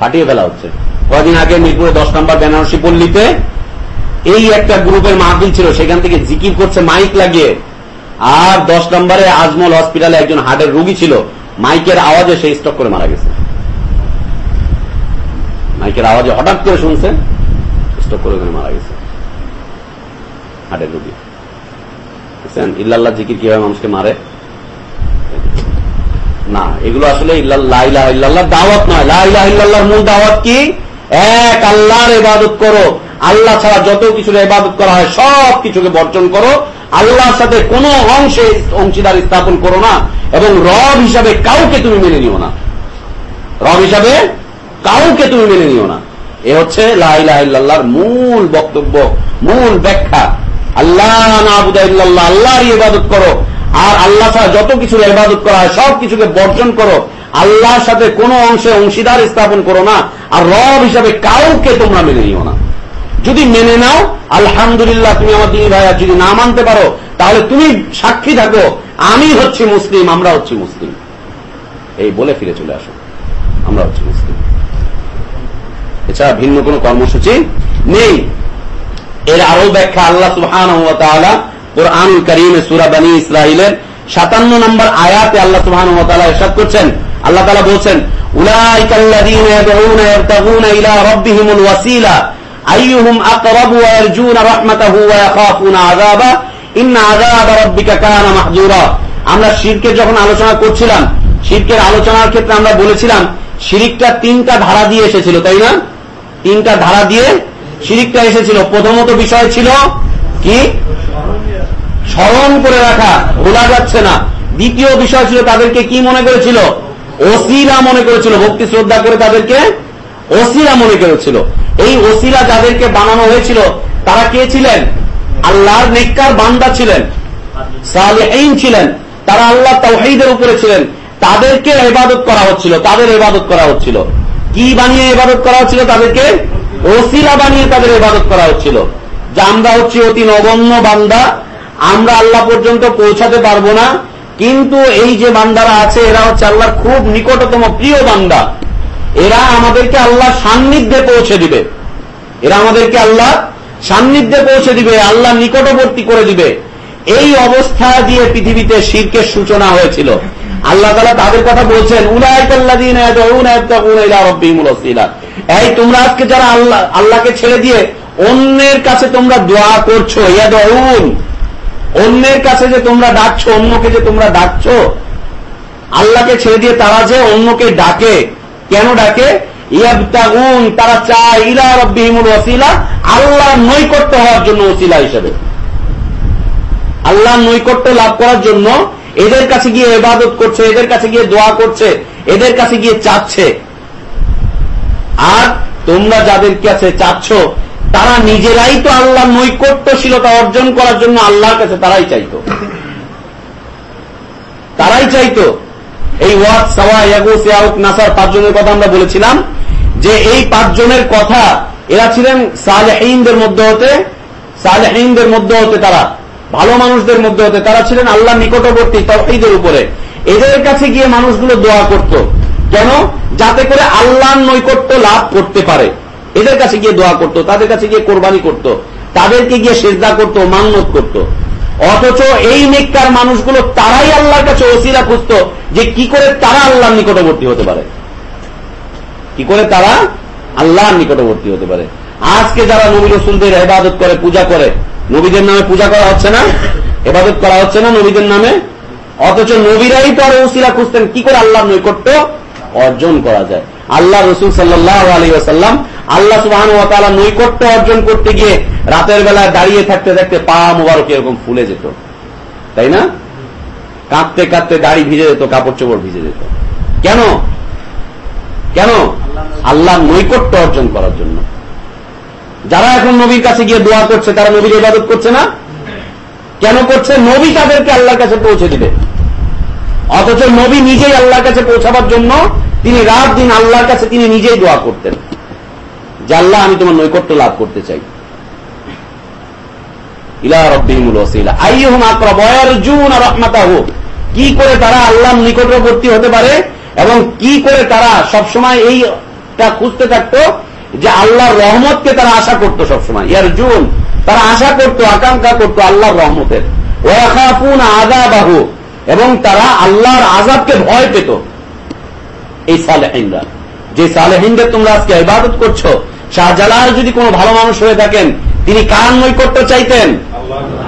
ফাটিয়ে ফেলা হচ্ছে। কদিন আগে মিরপুরে দশ নম্বর বেনারসি পল্লীতে এই একটা গ্রুপের মাহফিল ছিল, সেখান থেকে জিকির করছে, মাইক লাগিয়ে। আর দশ নম্বরে আজমল হসপিটালে একজন হার্টের রুগী ছিল। মাইকের আওয়াজে সে স্টক করে মারা গেছে। মাইকের আওয়াজে হঠাৎ করে শুনছে স্টক করে ওখানে মারা গেছে। হার্টের রোগী। বুঝছেন? ইল্লাল্লাহ জিকির কীভাবে মানুষকে মারে? না, এগুলো আসলে ইল্লাল্লাহ দাওয়াত নয়। লাইলাহ ইল্লাল্লাহর মূল দাওয়াত কি? এক, আল্লাহর ইবাদত করো। আল্লাহ ছাড়া যত কিছুর ইবাদত করা হয়, সব কিছুকে বর্জন করো। আল্লাহর সাথে কোনো অংশে অংশীদার স্থাপন করো না। এবং রব হিসাবে কাউকে তুমি মেনে নিও না। রব হিসাবে কাউকে তুমি মেনে নিও না। এ হচ্ছে লাইলাহিল্লাহর মূল বক্তব্য, মূল ব্যাখ্যা। আল্লাহ না ইল্লাল্লাহ আল্লাহর ইবাদত করো। আর আল্লাহ ছাড়া যত কিছুর ইবাদত করা হয়, সব কিছুকে বর্জন করো। আল্লাহর সাথে কোনো অংশে অংশীদার স্থাপন করো না। আর রব হিসাবে কাউকে তোমরা মেনে নিও না। যদি মেনে নাও, আলহামদুলিল্লাহ তুমি আমার দিনী ভাইয়া, যদি না মানতে পারো, তাহলে তুমি সাক্ষী থাকো, আমি হচ্ছি মুসলিম, আমরা হচ্ছি মুসলিম। এই বলে ফিরে চলে আসো, আমরা হচ্ছি মুসলিম। এছাড়া ভিন্ন কোন কর্মসূচি নেই। এর আরও ব্যাখ্যা আল্লাহ সুহান কোরআনুল করিম সুরা বানী ইসরায়েলের সাতান্ন নম্বর আয়াতে আল্লাহ সুহান এরশাদ করছেন। আল্লাহ তালা বলছেন, উলাইকাল্লাযীনা ইয়াদউনা ইয়াবতাগুনা ইলা রাব্বিহিমুল ওয়াসিলা আমরা শিরকের যখন আলোচনা করছিলাম, শিরকের আলোচনার ক্ষেত্রে আমরা বলেছিলাম, শিরিকটা তিনটা ধারা দিয়ে এসেছিল, তাই না? তিনটা ধারা দিয়ে শিরিকটা এসেছিল। প্রথমত বিষয় ছিল কি? স্মরণ করে রাখা, ভোলা যাচ্ছে না। দ্বিতীয় বিষয় ছিল তাদেরকে কি মনে করেছিল? ওসিলা মনে করেছিল, ভক্তি শ্রদ্ধা করে তাদেরকে ওসিলা মনে করেছিল। এই ওসিলা যাদেরকে বানানো হয়েছিল, তারা কে ছিলেন? আল্লাহর নেককার বান্দা ছিলেন ছিলেন, তারা আল্লাহ তাওহীদের উপরে ছিলেন। তাদেরকে এবাদত করা হচ্ছিল, তাদের এবাদত করা হচ্ছিল। কি বানিয়ে এবাদত করা হচ্ছিল তাদেরকে? ওসিলা বানিয়ে তাদের এবাদত করা হচ্ছিল। যে আমরা হচ্ছি অতি নগণ্য বান্দা, আমরা আল্লাহ পর্যন্ত পৌঁছাতে পারব না, কিন্তু এই যে বান্দারা আছে, এরা হচ্ছে আল্লাহর খুব নিকটতম প্রিয় বান্দা। এরা আমাদেরকে আল্লাহ সান্নিধ্যে পৌঁছে দিবে। এরা আমাদেরকে আল্লাহ সান্নিধ্যে পৌঁছে দিবে, আল্লাহ নিকটবর্তী করে দিবে। এই অবস্থা দিয়ে পৃথিবীতে শিরকের সূচনা হয়েছিল। আল্লাহ তালা তাদের কথা বলছেন এই তোমরা আজকে যারা আল্লাহ, আল্লাহকে ছেড়ে দিয়ে অন্যের কাছে তোমরা দোয়া করছ, ইয়াদউন, অন্যের কাছে যে তোমরা ডাকছো, অন্যকে যে তোমরা ডাকছো, আল্লাহকে ছেড়ে দিয়ে তারা যে অন্যকে ডাকে কেন ডাকে? তারা চায় ইলা রব্বিহিমুল ওয়াসিলা আল্লাহ নৈকট্য হওয়ার জন্য ওসিলা হিসেবে। আল্লাহ নৈকট্য লাভ করার জন্য এদের কাছে গিয়ে এবাদত করছে, এদের কাছে গিয়ে দোয়া করছে, এদের কাছে গিয়ে চাচ্ছে। আর তোমরা যাদের কাছে চাচ্ছ, তারা নিজেরাই তো আল্লাহ নৈকট্যশীলতা অর্জন করার জন্য আল্লাহর কাছে তারাই চাইতো। তারাই চাইতো। এই ওয়াদ সাওয়া, ইয়াগু সিয়াউক নাসার পাঁচজনের কথা আমরা বলেছিলাম যে এই পাঁচজনের কথা এরা ছিলেন সালেহীনদের মধ্যে হতে, সালেহীনদের মধ্যে হতে তারা, ভালো মানুষদের মধ্যে হতে তারা ছিলেন আল্লাহ নিকটবর্তী তফিদের উপরে। এদের কাছে গিয়ে মানুষগুলো দোয়া করত। কেন? যাতে করে আল্লাহর নৈকট্য লাভ করতে পারে। এদের কাছে গিয়ে দোয়া করত, তাদের কাছে গিয়ে কোরবানি করত, তাদেরকে গিয়ে সেজদা করত, মান্নত করত। অথচ এই নেককার মানুষগুলো তারাই আল্লাহর কাছে ওসিরা খুঁজত যে কি করে তারা আল্লাহর নিকটবর্তী হতে পারে। কি করে তারা আল্লাহর নিকটবর্তী হতে পারে। আজকে যারা নবী রসুলদের এবাদত করে, পূজা করে, নবীদের নামে পূজা করা হচ্ছে না? এবাদত করা হচ্ছে না নবীদের নামে? অথচ নবীরাই তো আরও ওসিরা খুঁজতেন, কি করে আল্লাহর নৈকট্য অর্জন করা যায়। আল্লাহ রসুল সাল্লাহ আলী আসাল্লাম আল্লাহ সুবাহান ও তালা নৈকট্য অর্জন করতে গিয়ে রাতের বেলায় দাঁড়িয়ে থাকতে থাকতে পা মোবারক এরকম ফুলে যেত। তাই না? কাঁদতে কাঁদতে দাড়ি ভিজে যেত, কাপড় চোপড় ভিজে যেত। কেন? কেন? আল্লাহ নৈকট্য অর্জন করার জন্য। যারা এখন নবীর কাছে গিয়ে দোয়া করছে, তারা নবীর ইবাদত করছে না? কেন করছে? নবী তাদেরকে আল্লাহর কাছে পৌঁছে দিবে। অথচ নবী নিজেই আল্লাহর কাছে পৌঁছাবার জন্য তিনি রাত দিন আল্লাহর কাছে তিনি নিজেই দোয়া করতেন। যে আল্লাহ, আমি তোমার নৈকট্য লাভ করতে চাই। ওয়া কি করে তারা আল্লাহর নিকটবর্তী হতে পারে এবং কি করে তারা সবসময় এইটা খুঁজতে থাকতো যে আল্লাহর রহমতকে তারা আশা করত সবসময়। ইয়ার জুন তারা আশা করত, আকাঙ্ক্ষা করত আল্লাহর রহমতের। ওয়াখাফুন আজাবাহু এবং তারা আল্লাহর আজাবকে ভয় পেত। এই সালেহিনরা। যে সালেহিনদের তোমরা আজকে ইবাদত করছ, শাহজালাল যদি কোনো ভালো মানুষ হয়ে থাকেন, তিনি কার নৈকট্য চাইতেন?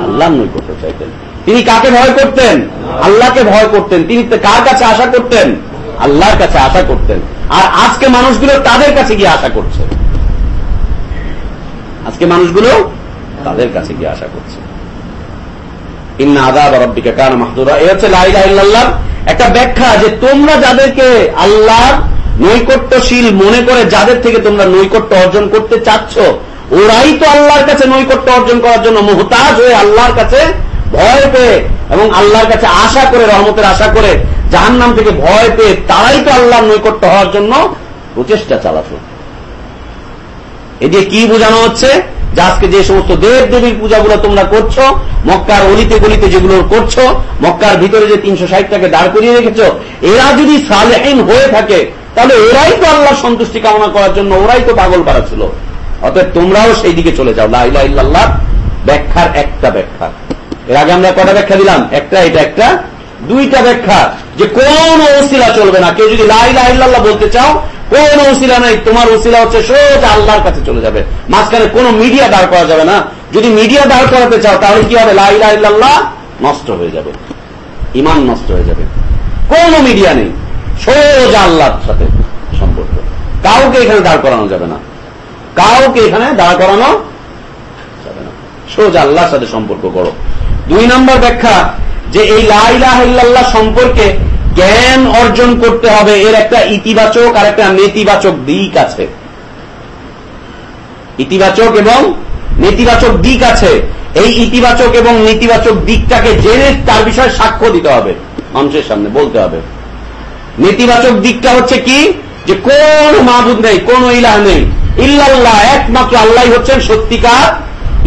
আল্লাহর নৈকট্য চাইতেন। তিনি কাকে ভয় করতেন? আল্লাহকে ভয় করতেন। তিনি কার কাছে আশা করতেন? আল্লাহর কাছে আশা করতেন। আর আজকে মানুষগুলো তাদের কাছে গিয়ে আশা করছে। আজকে মানুষগুলো তাদের কাছে গিয়ে আশা করছে। ইন্না আদাব রব্বিকা কান মাহদুরা। এ হচ্ছে লাইল্লাহ একটা ব্যাখ্যা যে তোমরা যাদেরকে আল্লাহ নৈকট্যশীল মনে করে যাদের থেকে তোমরা নৈকট্য অর্জন করতে চাচ্ছ, ওরাই তো আল্লাহর কাছে নৈকট্য অর্জন করার জন্য মোহতাজ হয়ে আল্লাহর কাছে ভয় পেয়ে এবং আল্লাহর কাছে আশা করে, রহমতের আশা করে জাহান্নাম থেকে ভয় পেয়ে তারাই তো আল্লাহর নৈকট্য হওয়ার জন্য প্রচেষ্টা চালাত। এদিকে কি বোঝানো হচ্ছে? যে আজকে যে সমস্ত দেব দেবীর পূজাগুলো তোমরা করছ, মক্কার অলিতে গলিতে যেগুলো করছ, মক্কার ভিতরে যে তিনশো ষাটটাকে দাঁড় করিয়ে রেখেছ, এরা যদি সালেহীন হয়ে থাকে, তাহলে ওরাই তো আল্লাহ সন্তুষ্টি কামনা করার জন্য, ওরাই তো পাগল পাড়া ছিল। অতএব তোমরাও সেই দিকে চলে যাও। ইল্লাল্লাহ ব্যাখ্যার একটা ব্যাখ্যা। এর আগে আমরা কটা ব্যাখ্যা দিলাম? একটা, এটা একটা, দুইটা ব্যাখ্যা। যে কোন ওসিলা চলবে না। কেউ যদি লাইলা ইল্লাল্লাহ বলতে চাও কোন ওসিলা নাই, তোমার ওসিলা হচ্ছে সোজা আল্লাহর কাছে চলে যাবে। মাঝখানে কোন মিডিয়া দাঁড় করা যাবে না। যদি মিডিয়া দাঁড় করাতে চাও, তাহলে কি হবে? লাইলা ইল্লাল্লাহ নষ্ট হয়ে যাবে। ইমান নষ্ট হয়ে যাবে। কোন মিডিয়া নেই। সোজা আল্লাহর সাথে সম্পর্ক। কাউকে এখানে দাঁড় করানো যাবে না। কাউকে এখানে দাঁড় করানো যাবে না। সোজা আল্লাহর সাথে সম্পর্ক করো। দুই নম্বর ব্যাখ্যা, যে এই লাইলাহ সম্পর্কে জ্ঞান অর্জন করতে হবে, এর একটা ইতিবাচক আর একটা নেতিবাচক দিক আছে। ইতিবাচক এবং নেতিবাচক দিক আছে। এই ইতিবাচক এবং নেতিবাচক দিকটাকে জেনে তার বিষয়ে সাক্ষ্য দিতে হবে, মানুষের সামনে বলতে হবে। নেতিবাচক দিকটা হচ্ছে কি? যে কোন মাহবুদ নেই, কোন ইলাহ নেই। ইল্লাল্লাহ, একমাত্র আল্লাহ হচ্ছেন সত্যিকার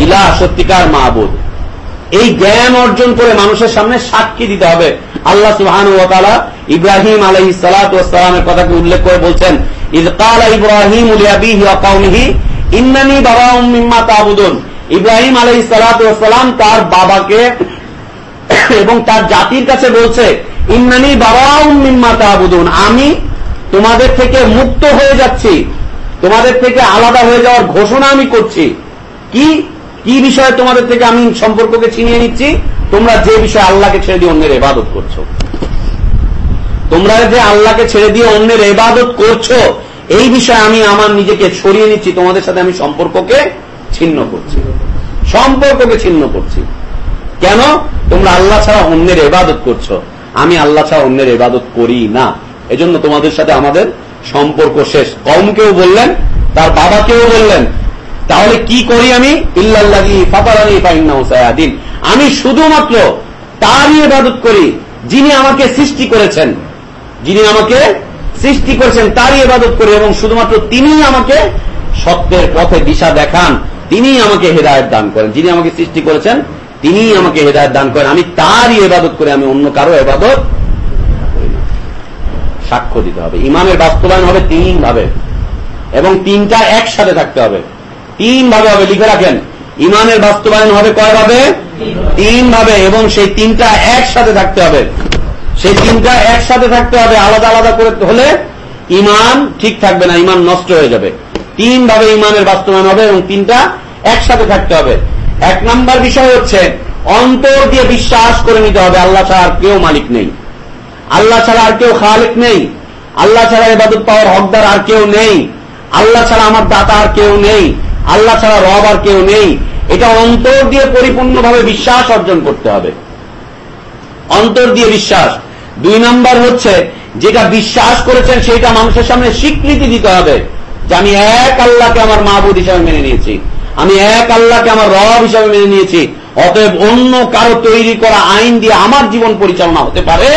ইলাহ, সত্যিকার মাহবুদ এই জ্ঞান অর্জন করে মানুষের সামনে সাক্ষী দিতে হবে। আল্লাহ সুহান ইব্রাহিম আলহি সালাতামের কথাকে উল্লেখ করে বলছেন ইজকাল ইব্রাহিম ইন্নানি বাবা উম্মিম্মা তাবুদুন। ইব্রাহিম আলহি সালাতাম তার বাবাকে এবং তার জাতির কাছে বলছে, ইন্নানি বাবা উম্মিম্মা তাবুদুন, আমি তোমাদের থেকে মুক্ত হয়ে যাচ্ছি। তোমাদের থেকে আলাদা হয়ে যাওয়ার ঘোষণা আমি করছি। কি? কি বিষয়ে তোমাদের থেকে আমি সম্পর্ককে ছিনিয়ে নিচ্ছি? তোমরা যে বিষয়ে আল্লাহকে ছেড়ে দিয়ে অন্যের এবাদত করছ। তোমরা যে আল্লাহকে ছেড়ে দিয়ে অন্যের এবাদত করছ, এই বিষয়ে আমি আমার নিজেকে ছড়িয়ে নিচ্ছি, তোমাদের সাথে আমি সম্পর্ককে ছিন্ন করছি। সম্পর্ককে ছিন্ন করছি। কেন? তোমরা আল্লাহ ছাড়া অন্যের এবাদত করছ। আমি আল্লাহ ছাড়া অন্যের এবাদত করি না। এজন্য তোমাদের সাথে আমাদের সম্পর্ক শেষ। কমকেও বললেন, তার বাবাকেও বললেন তাহলে কি করি আমি? ইল্লাল্লাহি ফাতারানি ফাইন্নাহুসায়াদিন আমি শুধুমাত্র তারই ইবাদত করি, যিনি আমাকে সৃষ্টি করেছেন। যিনি আমাকে সৃষ্টি করেছেন, তারই ইবাদত করি এবং শুধুমাত্র তিনি আমাকে সত্যের পথে দিশা দেখান তিনি আমাকে হেদায়ত দান করেন। যিনি আমাকে সৃষ্টি করেছেন তিনি আমাকে হেদায়ত দান করেন। আমি তারই এবাদত করে, আমি অন্য কারও এবাদত সাক্ষ্য দিতে হবে। ইমামের বাস্তবায়ন হবে তিন ভাবে এবং তিনটা একসাথে থাকতে হবে। তিন ভাবে হবে, লিখে রাখেন। ইমানের বাস্তবায়ন হবে কয় ভাবে তিন ভাবে এবং সেই তিনটা একসাথে থাকতে হবে। সেই তিনটা একসাথে থাকতে হবে, আলাদা আলাদা করে হলে ইমান ঠিক থাকবে না, ইমান নষ্ট হয়ে যাবে। তিন ভাবে ইমানের বাস্তবায়ন হবে এবং তিনটা একসাথে থাকতে হবে। এক নাম্বার বিষয় হচ্ছে, অন্তর দিয়ে বিশ্বাস করে নিতে হবে, আল্লাহ ছাড়া আর কেউ মালিক নেই। আল্লাহ ছাড়া আর কেউ খালিক নেই। আল্লাহ ছাড়া এবাদত পাওয়ার হকদার আর কেউ নেই। আল্লাহ ছাড়া আমার দাতা আর কেউ নেই। আল্লাহ ছাড়া রব আর কেউ নেই। এটা অন্তর দিয়ে পরিপূর্ণভাবে বিশ্বাস অর্জন করতে হবে। অন্তর দিয়ে বিশ্বাস। দুই নম্বর হচ্ছে, যেটা বিশ্বাস করেছেন সেটা মানুষের সামনে স্বীকৃতি দিতে হবে যে আমি এক আল্লাহকে আমার মাহবুদ হিসাবে মেনে নিয়েছি। আমি এক আল্লাহকে আমার রব হিসাবে মেনে নিয়েছি। অতএব অন্য কারও তৈরি করা আইন দিয়ে আমার জীবন পরিচালনা হতে পারে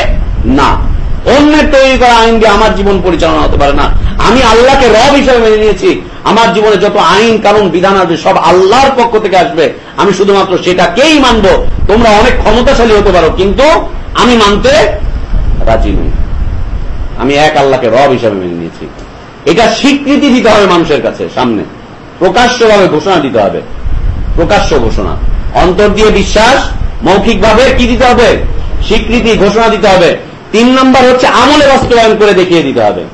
না। অন্যের তৈরি করা আইন দিয়ে আমার জীবন পরিচালনা হতে পারে না। আমি আল্লাহকে রব হিসাবে মেনে নিয়েছি। আমার জীবনে যত আইন, কানুন, বিধান আসবে সব আল্লাহর পক্ষ থেকে আসবে। আমি শুধুমাত্র সেটাকেই মানব। তোমরা অনেক ক্ষমতাশালী হতে পারো, কিন্তু আমি মানতে রাজি নই। আমি এক আল্লাহকে রব হিসাবে মেনে নিয়েছি। এটা স্বীকৃতি দিতে হবে মানুষের কাছে, সামনে। প্রকাশ্যভাবে ঘোষণা দিতে হবে। প্রকাশ্য ঘোষণা। অন্তর দিয়ে বিশ্বাস, মৌখিকভাবে কি দিতে হবে? স্বীকৃতি, ঘোষণা দিতে হবে। তিন নম্বর হচ্ছে আমলে বাস্তবায়ন করে দেখিয়ে দিতে হবে।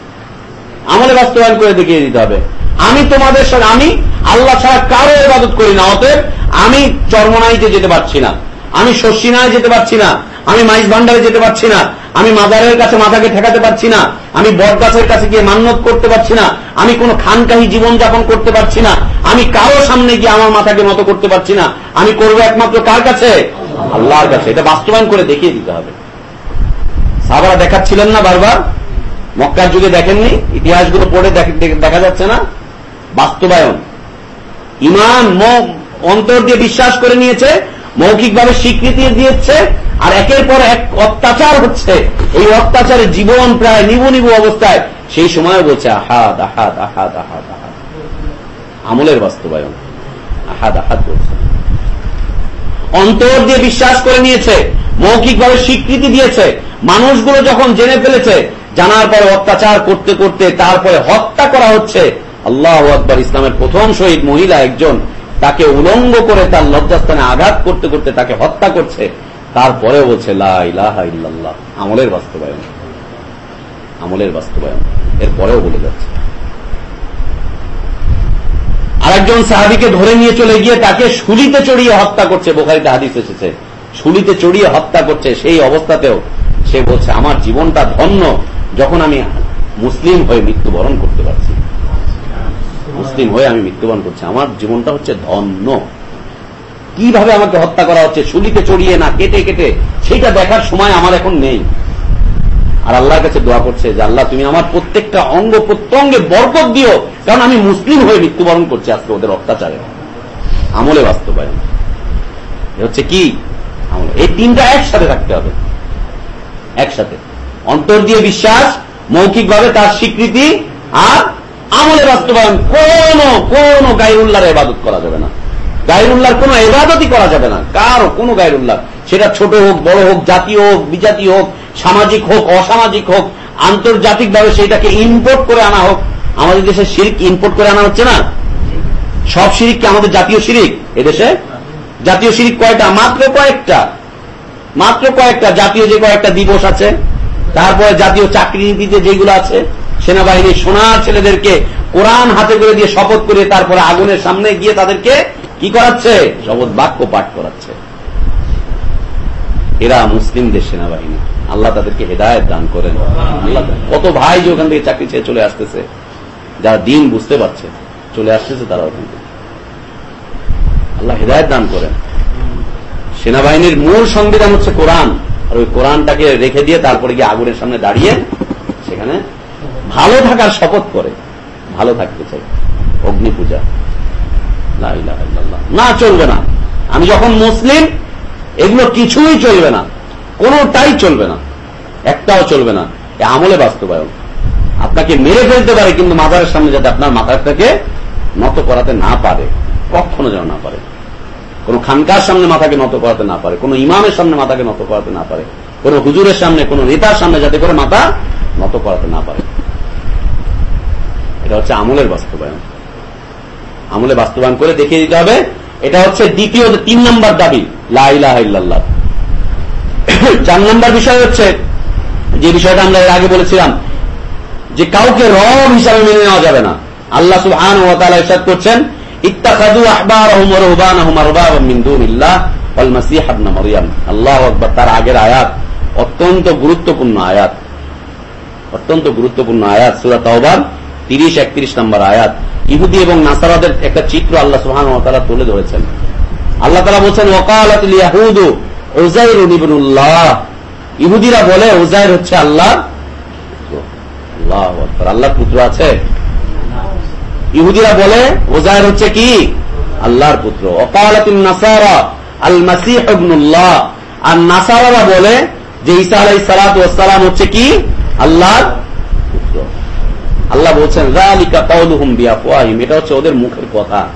আমলে বাস্তবায়ন করে দেখিয়ে দিতে হবে। আমি তোমাদের সাথে আমি আল্লাহ ছাড়া কারও ইবাদত করি না, অতএব আমি চর্মনাইতে যেতে পারছি না। আমি শস্যিনায় যেতে পারছি না। আমি মাইজ ভান্ডারে যেতে পারছি না। আমি মাজারের কাছে মাথাকে ঠেকাতে পারছি না। আমি বট গাছের কাছে গিয়ে মান্যত করতে পারছি না। আমি কোনো খানকাহি জীবন যাপন করতে পারছি না। আমি কারও সামনে গিয়ে আমার মাথাকে মতো করতে পারছি না। আমি করব একমাত্র কার কাছে? আল্লাহর কাছে। এটা বাস্তবায়ন করে দেখিয়ে দিতে হবে। সাহাবারা দেখাচ্ছিলেন না বারবার। মক্কার যুগে দেখেননি, ইতিহাসগুলো পড়ে দেখা যাচ্ছে না। বাস্তবায়ন। ইমান অন্তর দিয়ে বিশ্বাস করে নিয়েছে, মৌখিকভাবে স্বীকৃতি দিয়েছে, আর একের পর এক অত্যাচার হচ্ছে। এই অত্যাচারে জীবন প্রায় নিবু নিবু অবস্থায়। সেই সময় বলছে, আহাদ আহাদ আহাদ আহাদ আহাদ। আমলের বাস্তবায়ন। আহাদ আহাদ বলছে। অন্তর দিয়ে বিশ্বাস করে নিয়েছে, মৌখিকভাবে স্বীকৃতি দিয়েছে। মানুষগুলো যখন জেনে ফেলেছে, জানার পরে অত্যাচার করতে করতে তারপরে হত্যা করা হচ্ছে, আল্লাহ আকবর ইসলামের প্রথম শহীদ মহিলা একজন তাকে উলঙ্গ করে তার লজ্জাস্থানে আঘাত করতে করতে তাকে হত্যা করছে। তারপরেও বলছে আমলের বাস্তবায়ন। আমলের বাস্তবায়ন। এরপরেও বলে যাচ্ছে। আরেকজন সাহাবিকে ধরে নিয়ে চলে গিয়ে তাকে শুলিতে চড়িয়ে হত্যা করছে। বোখারিতে হাদিস এসেছে। শুলিতে চড়িয়ে হত্যা করছে। সেই অবস্থাতেও সে বলছে, আমার জীবনটা ধন্য যখন আমি মুসলিম হয়ে মৃত্যুবরণ করতে পারছি। মুসলিম হয়ে আমি মৃত্যুবরণ করছি। আমার জীবনটা হচ্ছে ধন্য। কীভাবে আমাকে হত্যা করা হচ্ছে? শুলিতে চড়িয়ে না কেটে কেটে? সেইটা দেখার সময় আমার এখন নেই। আর আল্লাহর কাছে দোয়া করছে যে, আল্লাহ, তুমি আমার প্রত্যেকটা অঙ্গ প্রত্যঙ্গে বরকত দিও, কারণ আমি মুসলিম হয়ে মৃত্যুবরণ করছি আজকে ওদের অত্যাচারে। আমলে বাস্তবায়ন। হচ্ছে কি? এই তিনটা একসাথে থাকতে হবে। একসাথে। অন্তর দিয়ে বিশ্বাস, মৌখিকভাবে তার স্বীকৃতি, আর আমলে বাস্তবায়ন। কোন কোন গাইরুল্লাহর এবাদত করা যাবে না। গাইরুল্লাহর কোন এবাদতই করা যাবে না। কারও কোন গাইরুল্লাহ সেটা ছোট হোক, বড় হোক জাতীয় হোক বিজাতীয় হোক সামাজিক হোক, অসামাজিক হোক, আন্তর্জাতিকভাবে সেইটাকে ইম্পোর্ট করে আনা হোক, আমাদের দেশে শিরিক ইম্পোর্ট করে আনা হচ্ছে না। সব শিরিক কি আমাদের জাতীয় শিরিক এদেশে জাতীয় শিরিক কয়টা? মাত্র কয়েকটা। মাত্র কয়েকটা। জাতীয় যে কয়েকটা দিবস আছে, তারপরে জাতীয় চাকরি নীতিতে যেগুলো আছে, সেনাবাহিনীর সোনার ছেলেদেরকে কোরআন হাতে করে দিয়ে শপথ করে তারপরে আগুনের সামনে গিয়ে তাদেরকে কি করাচ্ছে? শপথ বাক্য পাঠ করাচ্ছে। এরা মুসলিমদের সেনাবাহিনী। আল্লাহ তাদেরকে হেদায়ত দান করেন। আল্লাহ কত ভাই যে ওখান থেকে চাকরি ছেড়ে চলে আসতেছে, যারা দিন বুঝতে পারছে, চলে আসতেছে তারা ওখান থেকে। আল্লাহ হেদায়ত দান করেন। সেনাবাহিনীর মূল সংবিধান হচ্ছে কোরআন, আর ওই কোরআনটাকে রেখে দিয়ে তারপরে গিয়ে আগুনের সামনে দাঁড়িয়ে সেখানে ভালো থাকার শপথ করে, ভালো থাকতে চাই অগ্নি পূজা। না চলবে না। আমি যখন মুসলিম, এগুলো কিছুই চলবে না। কোনটাই চলবে না। একটাও চলবে না। আমলে বাস্তবায়ন। আপনাকে মেরে ফেলতে পারে, কিন্তু মাজারের সামনে যাতে আপনার মাথাটাকে নত করাতে না পারে, কখনো যেন না পারে। কোন খানকার সামনে মাথাকে নত করাতে না পারে, কোন ইমামের সামনে মাথাকে নত করাতে না পারে, কোন হুজুরের সামনে, কোন নেতার সামনে যাতে করে মাথা নত করাতে না পারে। এটা হচ্ছে আমলের বাস্তবায়ন। আমলে বাস্তবায়ন করে দেখিয়ে দিতে হবে, এটা হচ্ছে দ্বিতীয় তিন নম্বর দাবি লাইল্লাহ চার নম্বর বিষয় হচ্ছে, যে বিষয়টা আমরা এর আগে বলেছিলাম, যে কাউকে রব হিসাবে মেনে নেওয়া যাবে না। আল্লাহ সুবহান ও তাআলা ইরশাদ করছেন, ইত্তাখাযু আহবারহুম ওয়া রুহবানাহুম আরবাবাম মিন দুনিল্লাহ ওয়াল মাসীহ ইবনে মারইয়াম। আল্লাহু আকবার, তার আগের আয়াত অত্যন্ত গুরুত্বপূর্ণ আয়াত। অত্যন্ত গুরুত্বপূর্ণ আয়াত, সূরা তাওবার 30 31 নম্বর আয়াত। ইহুদি এবং নাসারাদের একটা চিত্র আল্লাহ সুবহানাহু ওয়া তাআলা তুলে ধরেছেন। আল্লাহ তাআলা বলেন ওয়াকালাতুল ইয়াহুদু ইবনুল্লাহ। ইহুদিরা বলে উযাইর হচ্ছে আল্লাহ। আল্লাহু পুত্র আছে? ইহুদিরা বলে ওজায়ের হচ্ছে কি? আল্লাহর পুত্র। নাসারা আল মাসিহ ইবনুল্লাহ। আর বলে যে ঈসা হচ্ছে কি? আল্লাহর পুত্র। আল্লাহ বলছেন এটা হচ্ছে ওদের মুখের কথা।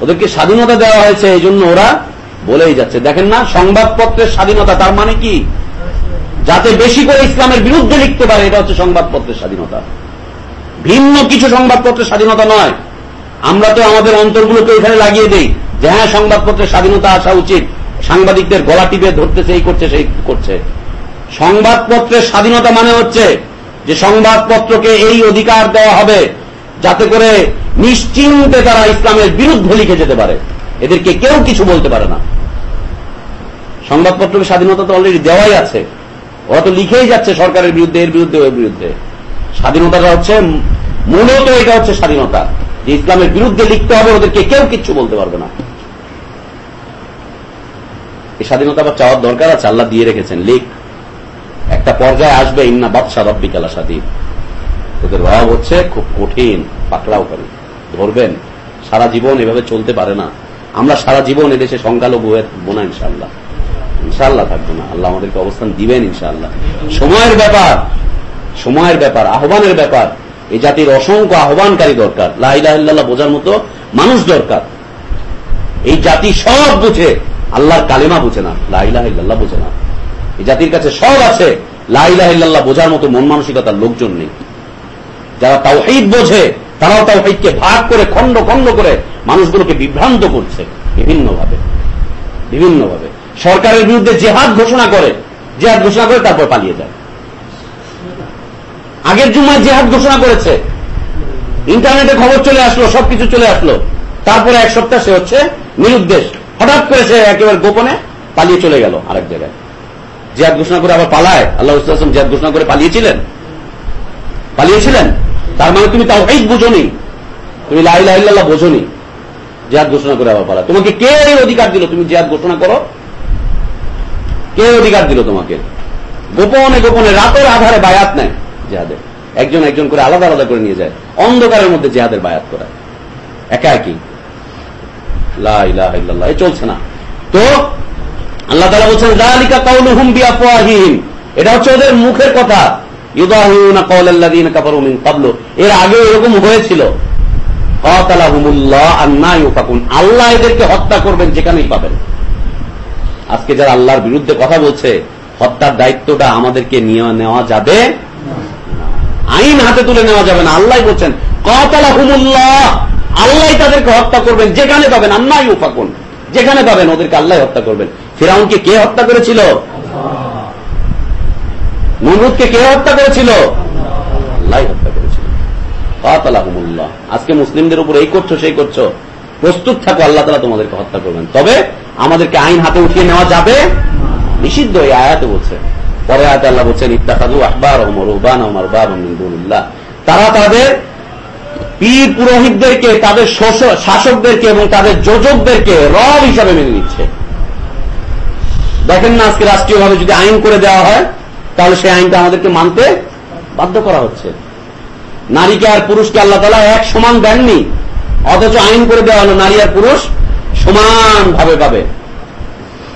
ওদেরকে স্বাধীনতা দেওয়া হয়েছে, এই জন্য ওরা বলেই যাচ্ছে। দেখেন না, সংবাদপত্রের স্বাধীনতা, তার মানে কি? যাতে বেশি করে ইসলামের বিরুদ্ধে লিখতে পারে, এটা হচ্ছে সংবাদপত্রের স্বাধীনতা। ভিন্ন কিছু সংবাদপত্রের স্বাধীনতা নয়। আমরা তো আমাদের অন্তরগুলোকে এখানে লাগিয়ে দেই যে হ্যাঁ সংবাদপত্রের স্বাধীনতা আসা উচিত। সাংবাদিকদের গলা টিপে ধরতেছে, এই করছে, সেই করছে। সংবাদপত্রের স্বাধীনতা মানে হচ্ছে যে সংবাদপত্রকে এই অধিকার দেওয়া হবে যাতে করে নিশ্চিন্তে তারা ইসলামের বিরুদ্ধে লিখে যেতে পারে। এদেরকে কেউ কিছু বলতে পারে না। সংবাদপত্রকে স্বাধীনতা তো অলরেডি দেওয়াই আছে। ওরা তো লিখেই যাচ্ছে সরকারের বিরুদ্ধে, এর বিরুদ্ধে, ওর বিরুদ্ধে। স্বাধীনতাটা হচ্ছে, মূলত এটা হচ্ছে স্বাধীনতা। যে ইসলামের বিরুদ্ধে লিখতে হবে, ওদেরকে কেউ কিচ্ছু বলতে পারবে না। এই স্বাধীনতা আবার চাওয়ার দরকার আছে, আল্লাহ দিয়ে রেখেছেন, লিখ। একটা পর্যায়ে আসবে, ইন্না বাদশা রব্বিকালা সাদী ওদের রব হচ্ছে, খুব কঠিন, পাকড়াও করে। ধরবেন, সারা জীবন এভাবে চলতে পারে না। আমরা সারা জীবন এদেশে সংখ্যালঘু বোনা ইনশাল্লাহ ইনশাআল্লাহ থাকব না। আল্লাহ আমাদেরকে অবস্থান দিবেন ইনশাআল্লাহ। সময়ের ব্যাপার সময়ের ব্যাপার, আহ্বানের ব্যাপার। এই জাতির অসংখ্য আহ্বানকারী দরকার। লাহিল্লাহ বোঝার মতো মানুষ দরকার। এই জাতি সব বুঝে, আল্লাহর কালেমা বুঝে না। লাহিল্লাহ বুঝে না। এই জাতির কাছে সব আছে। লাহিল্লাহ বোঝার মতো মন মানসিকতার লোকজন নেই। যারা তাওহিদ বোঝে, তারাও তাওহিদকে ভাগ করে, খণ্ড খণ্ড করে মানুষগুলোকে বিভ্রান্ত করছে। বিভিন্নভাবে। বিভিন্নভাবে। সরকারের বিরুদ্ধে জেহাদ ঘোষণা করে, জেহাদ ঘোষণা করে তারপর পালিয়ে যায়। আগের জুমায় জেহাদ ঘোষণা করেছে। ইন্টারনেটে খবর চলে আসলো, সবকিছু চলে আসলো। তারপরে এক সপ্তাহ সে হচ্ছে নিরুদ্দেশ। হঠাৎ করে সে একেবারে গোপনে পালিয়ে চলে গেল আরেক জায়গায়। জেহাদ ঘোষণা করে আবার পালায়। আল্লাহ ইসলাম জেহাদ ঘোষণা করে পালিয়েছিলেন। পালিয়েছিলেন? তার মানে তুমি তাও এই বুঝনি। তুমি লাইল্লাহ বোঝনি। জেহাদ ঘোষণা করে আবার পালা তোমাকে কে এই অধিকার দিল? তুমি জেহাদ ঘোষণা করো। কে অধিকার দিল তোমাকে? গোপনে গোপনে রাতের আধারে বায়াত নেয় জেহাদের। একজন একজন করে আলাদা আলাদা করে নিয়ে যায়। অন্ধকারের মধ্যে জেহাদের বায়াত করায়। একা একই। এ চলছে না। তো আল্লাহ তালা বলছেন দালিকা কাউলুহুম বিআফওয়াহিহিম। এটা হচ্ছে ওদের মুখের কথা। এর আগে এরকম হয়েছিল। আল্লাহ এদেরকে হত্যা করবেন যেখানেই পাবেন। আজকে যারা আল্লাহর বিরুদ্ধে কথা বলছে, হত্যার দায়িত্বটা আমাদেরকে নিয়ে নেওয়া যাবে আইন হাতে তুলে নেওয়া যাবে না। আল্লাহ বলছেন, কাতালাহুমুল্লাহ আল্লাহ তাদেরকে হত্যা করবেন, যেখানে পাবেন আন্না ইউফাকুন যেখানে পাবেন, ওদেরকে আল্লাহ হত্যা করবেন। ফিরাউনকে কে হত্যা করেছিল? নমরুদকে কে হত্যা করেছিল? আল্লাহ হত্যা করেছিল। কাতালাহুমুল্লাহ। আজকে মুসলিমদের উপর এই করছ, সেই করছ। প্রস্তুত থাকো, আল্লাহ তালা তোমাদেরকে হত্যা করবেন। তবে আমাদেরকে আইন হাতে উঠিয়ে নেওয়া যাবে? নিষিদ্ধ এই আয়াতে বলছে। পরে আয়াতে আল্লাহ বলছেন ইত্তাকাদু আহবার রুবান মিন্দুল্লাহ তারা তাদের পীর পুরোহিতদেরকে, তাদের শাসকদেরকে এবং তাদের যোজকদেরকে রব হিসাবে মেনে নিচ্ছে। দেখেন না আজকে রাষ্ট্রীয়ভাবে যদি আইন করে দেওয়া হয়, তাহলে সেই আইনটা আমাদেরকে মানতে বাধ্য করা হচ্ছে। নারীকে আর পুরুষকে আল্লাহ তালা এক সমান দেননি। অথচ আইন করে দেওয়া হলো নারী আর পুরুষ। সমান ভাবে পাবে।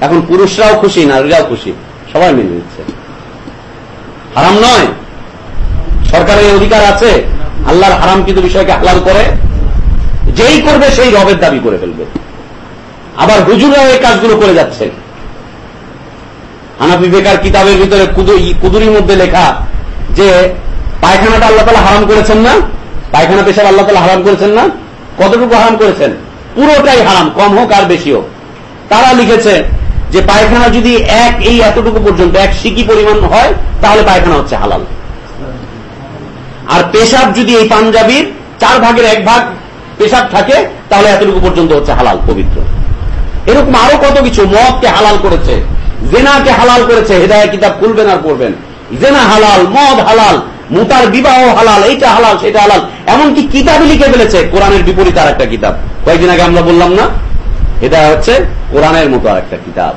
এখন পুরুষরাও খুশি, নারীরাও খুশি, সবাই মেনে নিচ্ছে। হারাম নয়। সরকারের অধিকার আছে, আল্লাহর হারাম কিন্তু বিষয়কে হালাল করে, যেই করবে সেই রবের দাবি করে ফেলবে। আবার হুজুরাও এই কাজগুলো করে যাচ্ছে। হানাফি বেকার কিতাবের ভিতরে কুদুরির মধ্যে লেখা যে, পায়খানাটা আল্লাহ তালা হারাম করেছেন না? পায়খানা পেশাব আল্লাহ তালা হারাম করেছেন না? কতটুকু হারাম করেছেন? পুরোটাই হারাম, কম হোক আর বেশি হোক। তারা লিখেছে যে পায়খানা যদি এক, এই এতটুকু পর্যন্ত, এক সিকি পরিমাণ হয়, তাহলে পায়খানা হচ্ছে হালাল। আর পেশাব যদি এই পাঞ্জাবির চার ভাগের এক ভাগ পেশাব থাকে, তাহলে এতটুকু পর্যন্ত হচ্ছে হালাল, পবিত্র। এরকম আরও কত কিছু, মদকে হালাল করেছে, জেনাকে হালাল করেছে হেদায় কিতাব খুলবেন আর পড়বেন। জেনা হালাল, মদ হালাল, মুতার বিবাহ হালাল, এইটা হালাল, সেটা হালাল। এমনকি কিতাবে লিখে ফেলেছে, কোরআনের বিপরীত আর একটা কিতাব। কয়েকদিন আগে আমরা বললাম না, এটা হচ্ছে কোরআনের মতো আর একটা কিতাব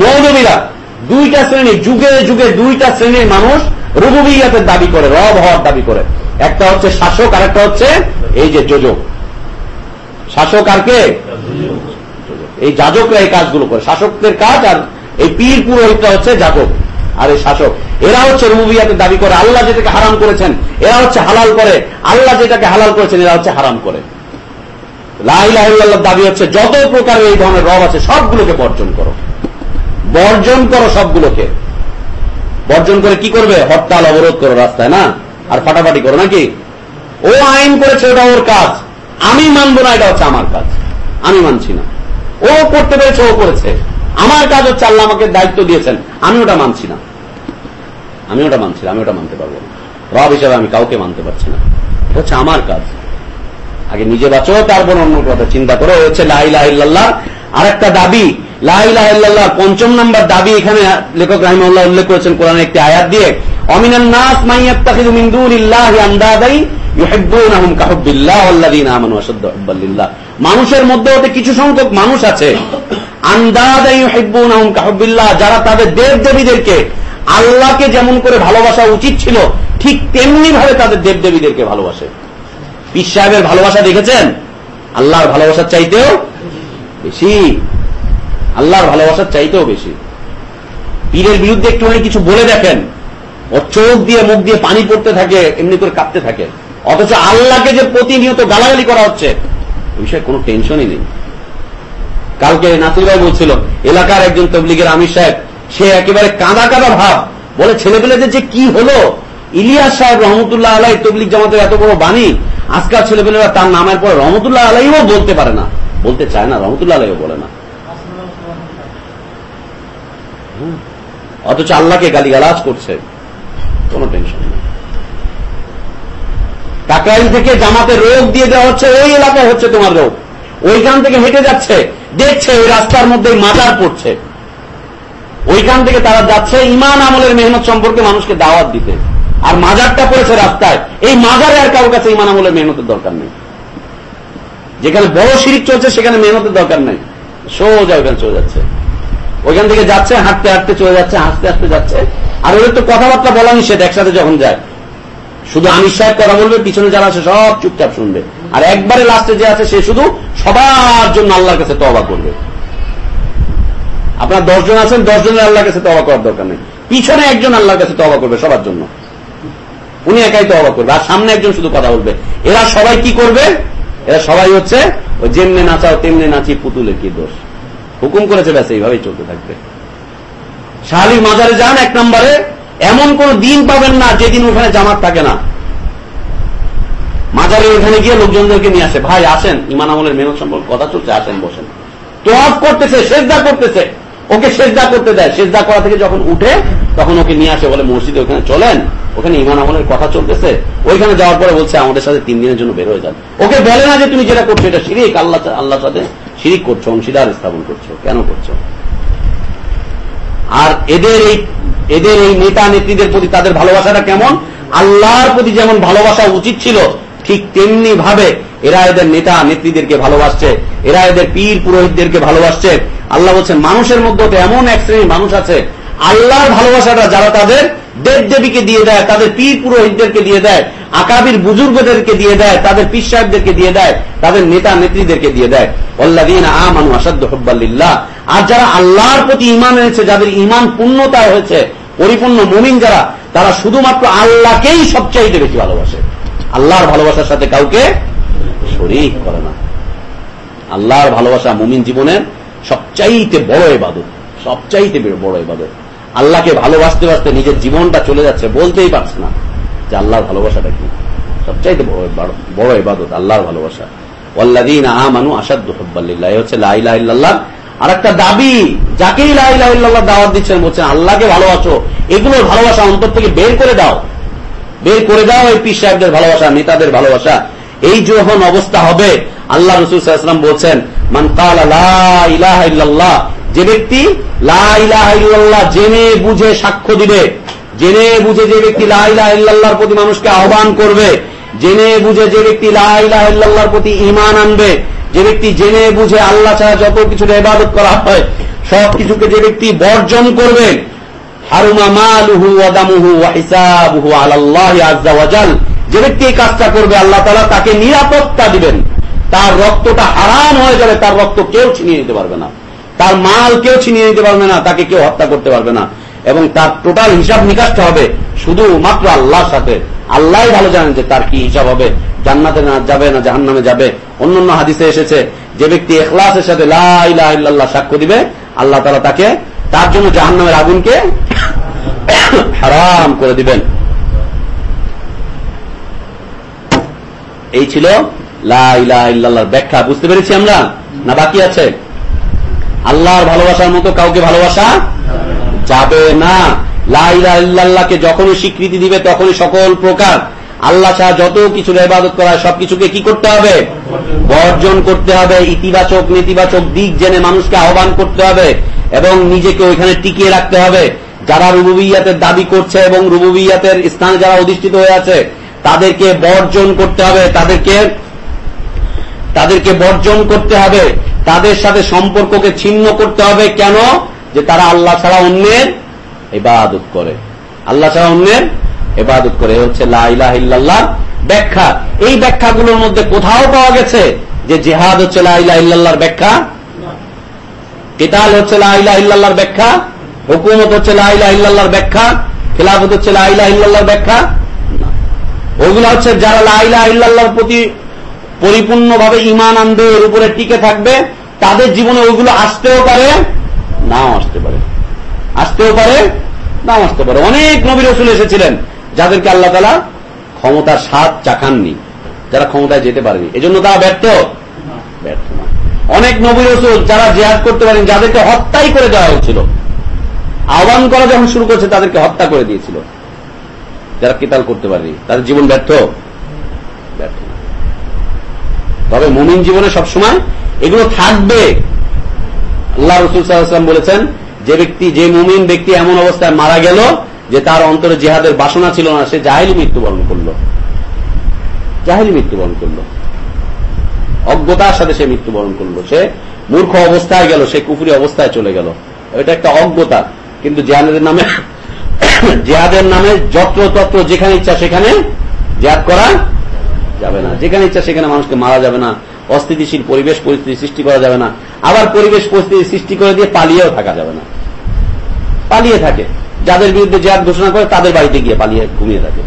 মৌলবীরা, দুইটা শ্রেণি, যুগে যুগে দুইটা শ্রেণির মানুষ রুবুবিয়াতের দাবি করে, রব হওয়ার দাবি করে। একটা হচ্ছে শাসক আর একটা হচ্ছে এই যে যোজক। শাসক আর কে? এই যাজকরা এই কাজগুলো করে। শাসকদের কাজ আর এই পীর পুরোহিতরা হচ্ছে যাজক। আর এই শাসক এরা হচ্ছে রুবিয়াতের দাবি করে, আল্লাহ যেটাকে হারাম করেছেন, এরা হচ্ছে হালাল করে। আল্লাহ যেটাকে হালাল করেছেন, এরা হচ্ছে হারাম করে। দাবি হচ্ছে, যত প্রকারের এই ধরনের রব আছে, সবগুলোকে বর্জন করো। বর্জন করো সবগুলোকে। বর্জন করে কি করবে? হরতাল, অবরোধ করো রাস্তায়, না? আর ফাটাফাটি করো নাকি? ও আইন করেছে, ওটা ওর কাজ। আমি মানবো না, এটা হচ্ছে আমার কাজ। আমি মানছি না। ও করতে পেরেছে, ও করেছে। আমার কাজ হচ্ছে আল্লাহ আমাকে দায়িত্ব দিয়েছেন, আমি ওটা মানছি না। আমি ওটা মানছি আমি ওটা মানতে পারব রব হিসাবে আমি কাউকে মানতে পারছি না। হচ্ছে আমার কাজ। আগে নিজে বাঁচো, তারপর অন্য কথা চিন্তা করো। হচ্ছে লাইল্লাহ আর একটা দাবি লাইল্লাহ পঞ্চম নাম্বার দাবি এখানে লেখক রাহিমুল্লাহ উল্লেখ করেছেন কোরআন একটি আয়াত দিয়ে মিন মানুষের মধ্যে হতে কিছু সংখ্যক মানুষ আছে, আন্দাদাই যারা তাদের দেব দেবীদেরকে আল্লাহকে যেমন করে ভালোবাসা উচিত ছিল, ঠিক তেমনি ভাবে তাদের দেব দেবীদেরকে ভালোবাসে। পীর সাহেবের ভালোবাসা দেখেছেন? আল্লাহর ভালোবাসার চাইতেও বেশি। আল্লাহর ভালোবাসার চাইতেও বেশি। পীরের বিরুদ্ধে একটুখানি কিছু বলে দেখেন। ওর চোখ দিয়ে, মুখ দিয়ে পানি পড়তে থাকে, এমনি করে কাঁপতে থাকে। অথচ আল্লাহকে যে প্রতিনিয়ত গালাগালি করা হচ্ছে ওই বিষয়ে কোনো টেনশনই নেই। কালকে নাসির ভাই বলছিল, এলাকার একজন তবলিগের আমির সাহেব সে একেবারে কাঁদা কাঁদা ভাব। বলে ছেলেপেলেদের যে কি হলো? ইলিয়াস সাহেব রহমতুল্লাহ আলাই তবলিগ জামাতের এত বড় বাণী, আজকাল ছেলেপেলেরা তার নামের পরে রহমতুল্লাহ আলাইও বলতে পারে না। বলতে চায় না, রহমতুল্লাহ আলাইও বলে না। অথচ আল্লাহকে গালিগালাজ করছে। কোনো টেনশন নেই। কাকরাইল থেকে জামাতে রোগ দিয়ে দেওয়া হচ্ছে, ওই এলাকায় হচ্ছে তোমার রোগ। ওইখান থেকে হেঁটে যাচ্ছে, দেখছে ওই রাস্তার মধ্যে মাজার পড়ছে ওইখান থেকে তারা যাচ্ছে ইমান আমলের মেহনত সম্পর্কে মানুষকে দাওয়াত দিতে। আর মাজারটা পড়েছে রাস্তায়। এই মাজারে আর কারোর কাছে ইমান আমলের মেহনতের দরকার নেই। যেখানে বড় শিরিক চলছে, সেখানে মেহনতের দরকার নেই। সোজা ওইখানে চলে যাচ্ছে। ওইখান থেকে যাচ্ছে, হাঁটতে হাঁটতে চলে যাচ্ছে, হাসতে হাসতে যাচ্ছে। আর ওদের তো কথাবার্তা বলা নিষেধ, একসাথে যখন যায়। শুধু আমির সাহেব কথা বলবে, পিছনে যারা আছে সব চুপচাপ শুনবে। আর একবারে লাস্টে যে আছে, সে শুধু সবার জন্য আল্লাহর কাছে তবা করবে। আপনার দশজন আছেন, দশজনের আল্লাহর কাছে তবা করার দরকার নেই। পিছনে একজন আল্লাহর কাছে তবা করবে সবার জন্য। উনি একাই তবা করবে, আর সামনে একজন শুধু কথা বলবে। এরা সবাই কি করবে? এরা সবাই হচ্ছে ওই যেমনে নাচাও, তেমনি নাচি পুতুলের কি দোষ? হুকুম করেছে ব্যাস, এইভাবেই চলতে থাকবে। শাহালির মাজারে যান এক নম্বরে, এমন কোন দিন পাবেন না যেদিন ওখানে জামাত থাকে না। মাজারে ওখানে গিয়ে লোকজনদেরকে নিয়ে আসে, ভাই, আসেন। ইমান আমলের মেহনত সম্পর্কে কথা চলছে, আসেন, বসেন। তোয়াফ করতেছে, সেজদা করতেছে। ওকে সেজদা করতে দেয়। সেজদা করা থেকে যখন উঠে, তখন ওকে নিয়ে আসে, বলে মসজিদে ওখানে চলেন, ওখানে ইমান আমলের কথা চলতেছে। ওইখানে যাওয়ার পরে বলছে, আমাদের সাথে তিন দিনের জন্য বের হয়ে যান। ওকে বলে না যে তুমি যেটা করছ, এটা শিরিক। আল্লাহ আল্লাহর সাথে শিরিক করছ, অংশীদার স্থাপন করছ। কেন করছ? আর এদের এই এদের এই নেতা নেত্রীদের প্রতি তাদের ভালোবাসাটা কেমন? আল্লাহর প্রতি যেমন ভালোবাসা উচিত ছিল, ঠিক তেমনি ভাবে এরা এদের নেতা নেত্রীদেরকে ভালোবাসছে, এরা এদের পীর পুরোহিতদেরকে ভালোবাসছে। আল্লাহ বলছেন, মানুষের মধ্যে এমন এক শ্রেণির মানুষ আছে, আল্লাহর ভালোবাসাটা যারা তাদের দেব দেবীকে দিয়ে দেয়, তাদের পীর পুরোহিতদেরকে দিয়ে দেয়, আকাবির বুজুর্গদেরকে দিয়ে দেয়, তাদের পীর সাহেবদেরকে দিয়ে দেয়, তাদের নেতা নেত্রীদেরকে দিয়ে দেয়। অল্লাদিন আমানু আসাদ্দ হব্বাল্লিল্লাহ আর যারা আল্লাহর প্রতি ইমান এনেছে, যাদের ইমান পূর্ণতা হয়েছে, পরিপূর্ণ মুমিন যারা, তারা শুধুমাত্র আল্লাহকেই সবচাইতে বেশি ভালোবাসে। আল্লাহর ভালোবাসার সাথে কাউকে শরিক করে না। আল্লাহর ভালোবাসা মুমিন জীবনের সবচাইতে বড় এবাদত সবচাইতে বড় এবাদত আল্লাহকে ভালোবাসতে বাসতে নিজের জীবনটা চলে যাচ্ছে বলতেই পারছে না যে আল্লাহর ভালোবাসাটা কি। সবচাইতে বড় এবাদত আল্লাহর ভালোবাসা। হচ্ছে আর একটা দাবি, যাকেই দাওয়াত দিচ্ছেন, বলছেন আল্লাহকে ভালোবাসো ভালোবাসা অন্তর থেকে বের করে দাও। বের করে দাও এই পীর সাহেবদের ভালোবাসা, নেতাদের ভালোবাসা। এই যখন অবস্থা হবে, আল্লাহ রসুলাম বলছেন যে ব্যক্তি লাহ জেনে বুঝে সাক্ষ্য দিবে, জেনে বুঝে যে ব্যক্তি লাহ প্রতি মানুষকে আহ্বান করবে, জেনে বুঝে যে ব্যক্তি লাহ প্রতি ইমান আনবে, যে ব্যক্তি জেনে বুঝে আল্লাহ ছাড়া যত কিছু ইবাদত করা হয়, সব কিছুকে যে ব্যক্তি বর্জন করবে, হারুমা মালুহু ওয়াদামুহু ওয়া হিসাবুহু আলাল্লাহি ওয়াজাল যে ব্যক্তি এই কাজটা করবে, আল্লাহ তাআলা তাকে নিরাপত্তা দিবেন। তার রক্তটা হারাম হয়ে যাবে তার রক্ত কেউ ছিনিয়ে নিতে পারবে না। তার মাল কেউ ছিনিয়ে নিতে পারবে না, তাকে কেউ হত্যা করতে পারবে না। এবং তার টোটাল হিসাব নিকাশটা হবে শুধু মাত্র আল্লাহর সাথে। আল্লাহ ভালো জানেন যে তার কি হিসাব হবে। জান্নাতে না যাবে না জাহান নামে যাবে। অন্যান্য হাদিসে এসেছে যে ব্যক্তি এখলাসের সাথে লাহ সাক্ষ্য দিবে, আল্লাহ তালা তাকে তার জন্য জাহান নামের আগুনকে হারাম করে দিবেন। এই ছিল লাহ ব্যাখ্যা, বুঝতে পেরেছি আমরা? না বাকি আছে? আল্লাহর ভালোবাসার মতো কাউকে ভালোবাসা যাবে না। লাইলাহকে যখনই স্বীকৃতি দিবে, তখনই সকল প্রকার আল্লাহ ছাড়া যত কিছু ইবাদত করা সবকিছুকে কি করতে হবে? বর্জন করতে হবে। ইতিবাচক, নেতিবাচক দিক জেনে মানুষকে আহ্বান করতে হবে এবং নিজেকে ওইখানে টিকিয়ে রাখতে হবে। যারা রুবুবিয়াতের দাবি করছে এবং রুবুবিয়াতের স্থানে যারা অধিষ্ঠিত হয়ে আছে, তাদেরকে বর্জন করতে হবে। তাদেরকে তাদেরকে বর্জন করতে হবে। তাদের সাথে সম্পর্ককে ছিন্ন করতে হবে। কেন? যে তারা আল্লাহ ছাড়া অন্যের ইবাদত করে। আল্লাহ ছাড়া অন্যের এবাদত করে। হচ্ছে লাহ ব্যাখ্যা। এই ব্যাখ্যাগুলোর মধ্যে কোথাও পাওয়া গেছে যে জেহাদ হচ্ছে লাহ ব্যাখ্যা? কেতাল হচ্ছে লাইলা ইল্লাল্লাহর ব্যাখ্যা? হুকুমত হচ্ছে লাইলা ইল্লাল্লাহর ব্যাখ্যা? খেলাফত হচ্ছে লাইলা ইল্লাল্লাহর ব্যাখ্যা। ওগুলো হচ্ছে যারা লাইলা ইল্লাল্লাহর প্রতি পরিপূর্ণভাবে ইমান আনবে, এর উপরে টিকে থাকবে, তাদের জীবনে ওইগুলো আসতেও পারে, নাও আসতে পারে। আসতেও পারে, নাও আসতে পারে। অনেক নবী রসুল এসেছিলেন, যাদেরকে আল্লাহ তালা ক্ষমতার স্বাদ চাকাননি যারা ক্ষমতায় যেতে পারেনি। এজন্য তারা ব্যর্থ? ব্যর্থ না অনেক নবী রসুল যারা জেহাদ করতে পারেন, যাদেরকে হত্যাই করে দেওয়া হচ্ছিল আহ্বান করা যখন শুরু করছে, তাদেরকে হত্যা করে দিয়েছিল, যারা কিতাল করতে পারেনি। তাদের জীবন ব্যর্থ। তবে মুমিন জীবনে সবসময় এগুলো থাকবে। আল্লাহ রসুল সাল্লাম বলেছেন, যে ব্যক্তি, যে মুমিন ব্যক্তি এমন অবস্থায় মারা গেল যে তার অন্তরে জেহাদের বাসনা ছিল না, সে জাহিলি মৃত্যুবরণ করল। জাহিলি মৃত্যুবরণ করল। অজ্ঞতার সাথে সে মৃত্যুবরণ করল। সে মূর্খ অবস্থায় গেল, সে কুফুরি অবস্থায় চলে গেল। এটা একটা অজ্ঞতা। কিন্তু জেহাদের নামে জেহাদের নামে যত্র তত্র যেখানে ইচ্ছা সেখানে জেহাদ করা যাবে না। যেখানে ইচ্ছা সেখানে মানুষকে মারা যাবে না। অস্থিতিশীল পরিবেশ পরিস্থিতি সৃষ্টি করা যাবে না। আবার পরিবেশ পরিস্থিতি সৃষ্টি করে দিয়ে পালিয়েও থাকা যাবে না। পালিয়ে থাকে। যাদের বিরুদ্ধে জেহাদ ঘোষণা করে তাদের বাড়িতে গিয়ে পালিয়ে ঘুমিয়ে থাকে।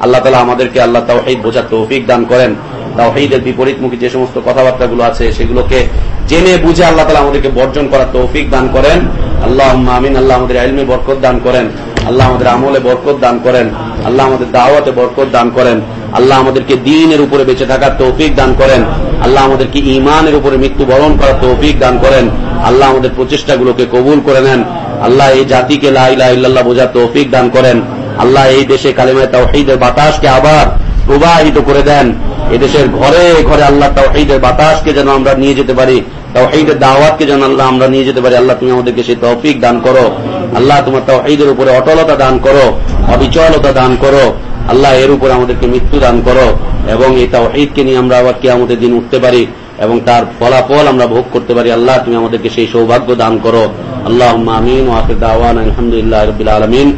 আল্লাহ তালা আমাদেরকে আল্লাহ তাওহিদ বোঝার তৌফিক দান করেন। তাওহিদের বিপরীতমুখী যে সমস্ত কথাবার্তাগুলো আছে, সেগুলোকে জেনে বুঝে আল্লাহ তালা আমাদেরকে বর্জন করার তৌফিক দান করেন। আল্লাহ আমিন। আল্লাহ আমাদের আলমে বরকত দান করেন। আল্লাহ আমাদের আমলে বরকত দান করেন। আল্লাহ আমাদের দাওয়াতে বরকত দান করেন। আল্লাহ আমাদেরকে দিনের উপরে বেঁচে থাকার তৌফিক দান করেন। আল্লাহ আমাদেরকে ইমানের উপরে মৃত্যুবরণ করার তৌফিক দান করেন। আল্লাহ আমাদের প্রচেষ্টাগুলোকে কবুল করে নেন। আল্লাহ এই জাতিকে লাইলা ইল্লাল্লাহ বোঝার তৌফিক দান করেন। আল্লাহ এই দেশে কালিমায় তাওহীদের বাতাসকে আবার প্রবাহিত করে দেন। এদেশের ঘরে ঘরে আল্লাহ তাওহীদের বাতাসকে যেন আমরা নিয়ে যেতে পারি। তাওহীদের দাওয়াতকে যেন আল্লাহ আমরা নিয়ে যেতে পারি। আল্লাহ তুমি আমাদেরকে সেই তৌফিক দান করো। আল্লাহ তোমার তাও এইদের উপরে অটলতা দান করো, অবিচলতা দান করো, আল্লাহ এর উপরে আমাদেরকে মৃত্যু দান করো, এবং এই তাও ঈদকে নিয়ে আমরা আবার কে আমাদের দিন উঠতে পারি, এবং তার ফলাফল আমরা ভোগ করতে পারি। আল্লাহ, তুমি আমাদেরকে সেই সৌভাগ্য দান করো। আল্লাহ আমিন ওয়াকে দাওয়ান আলহামদুলিল্লাহ রবিল আলমিন।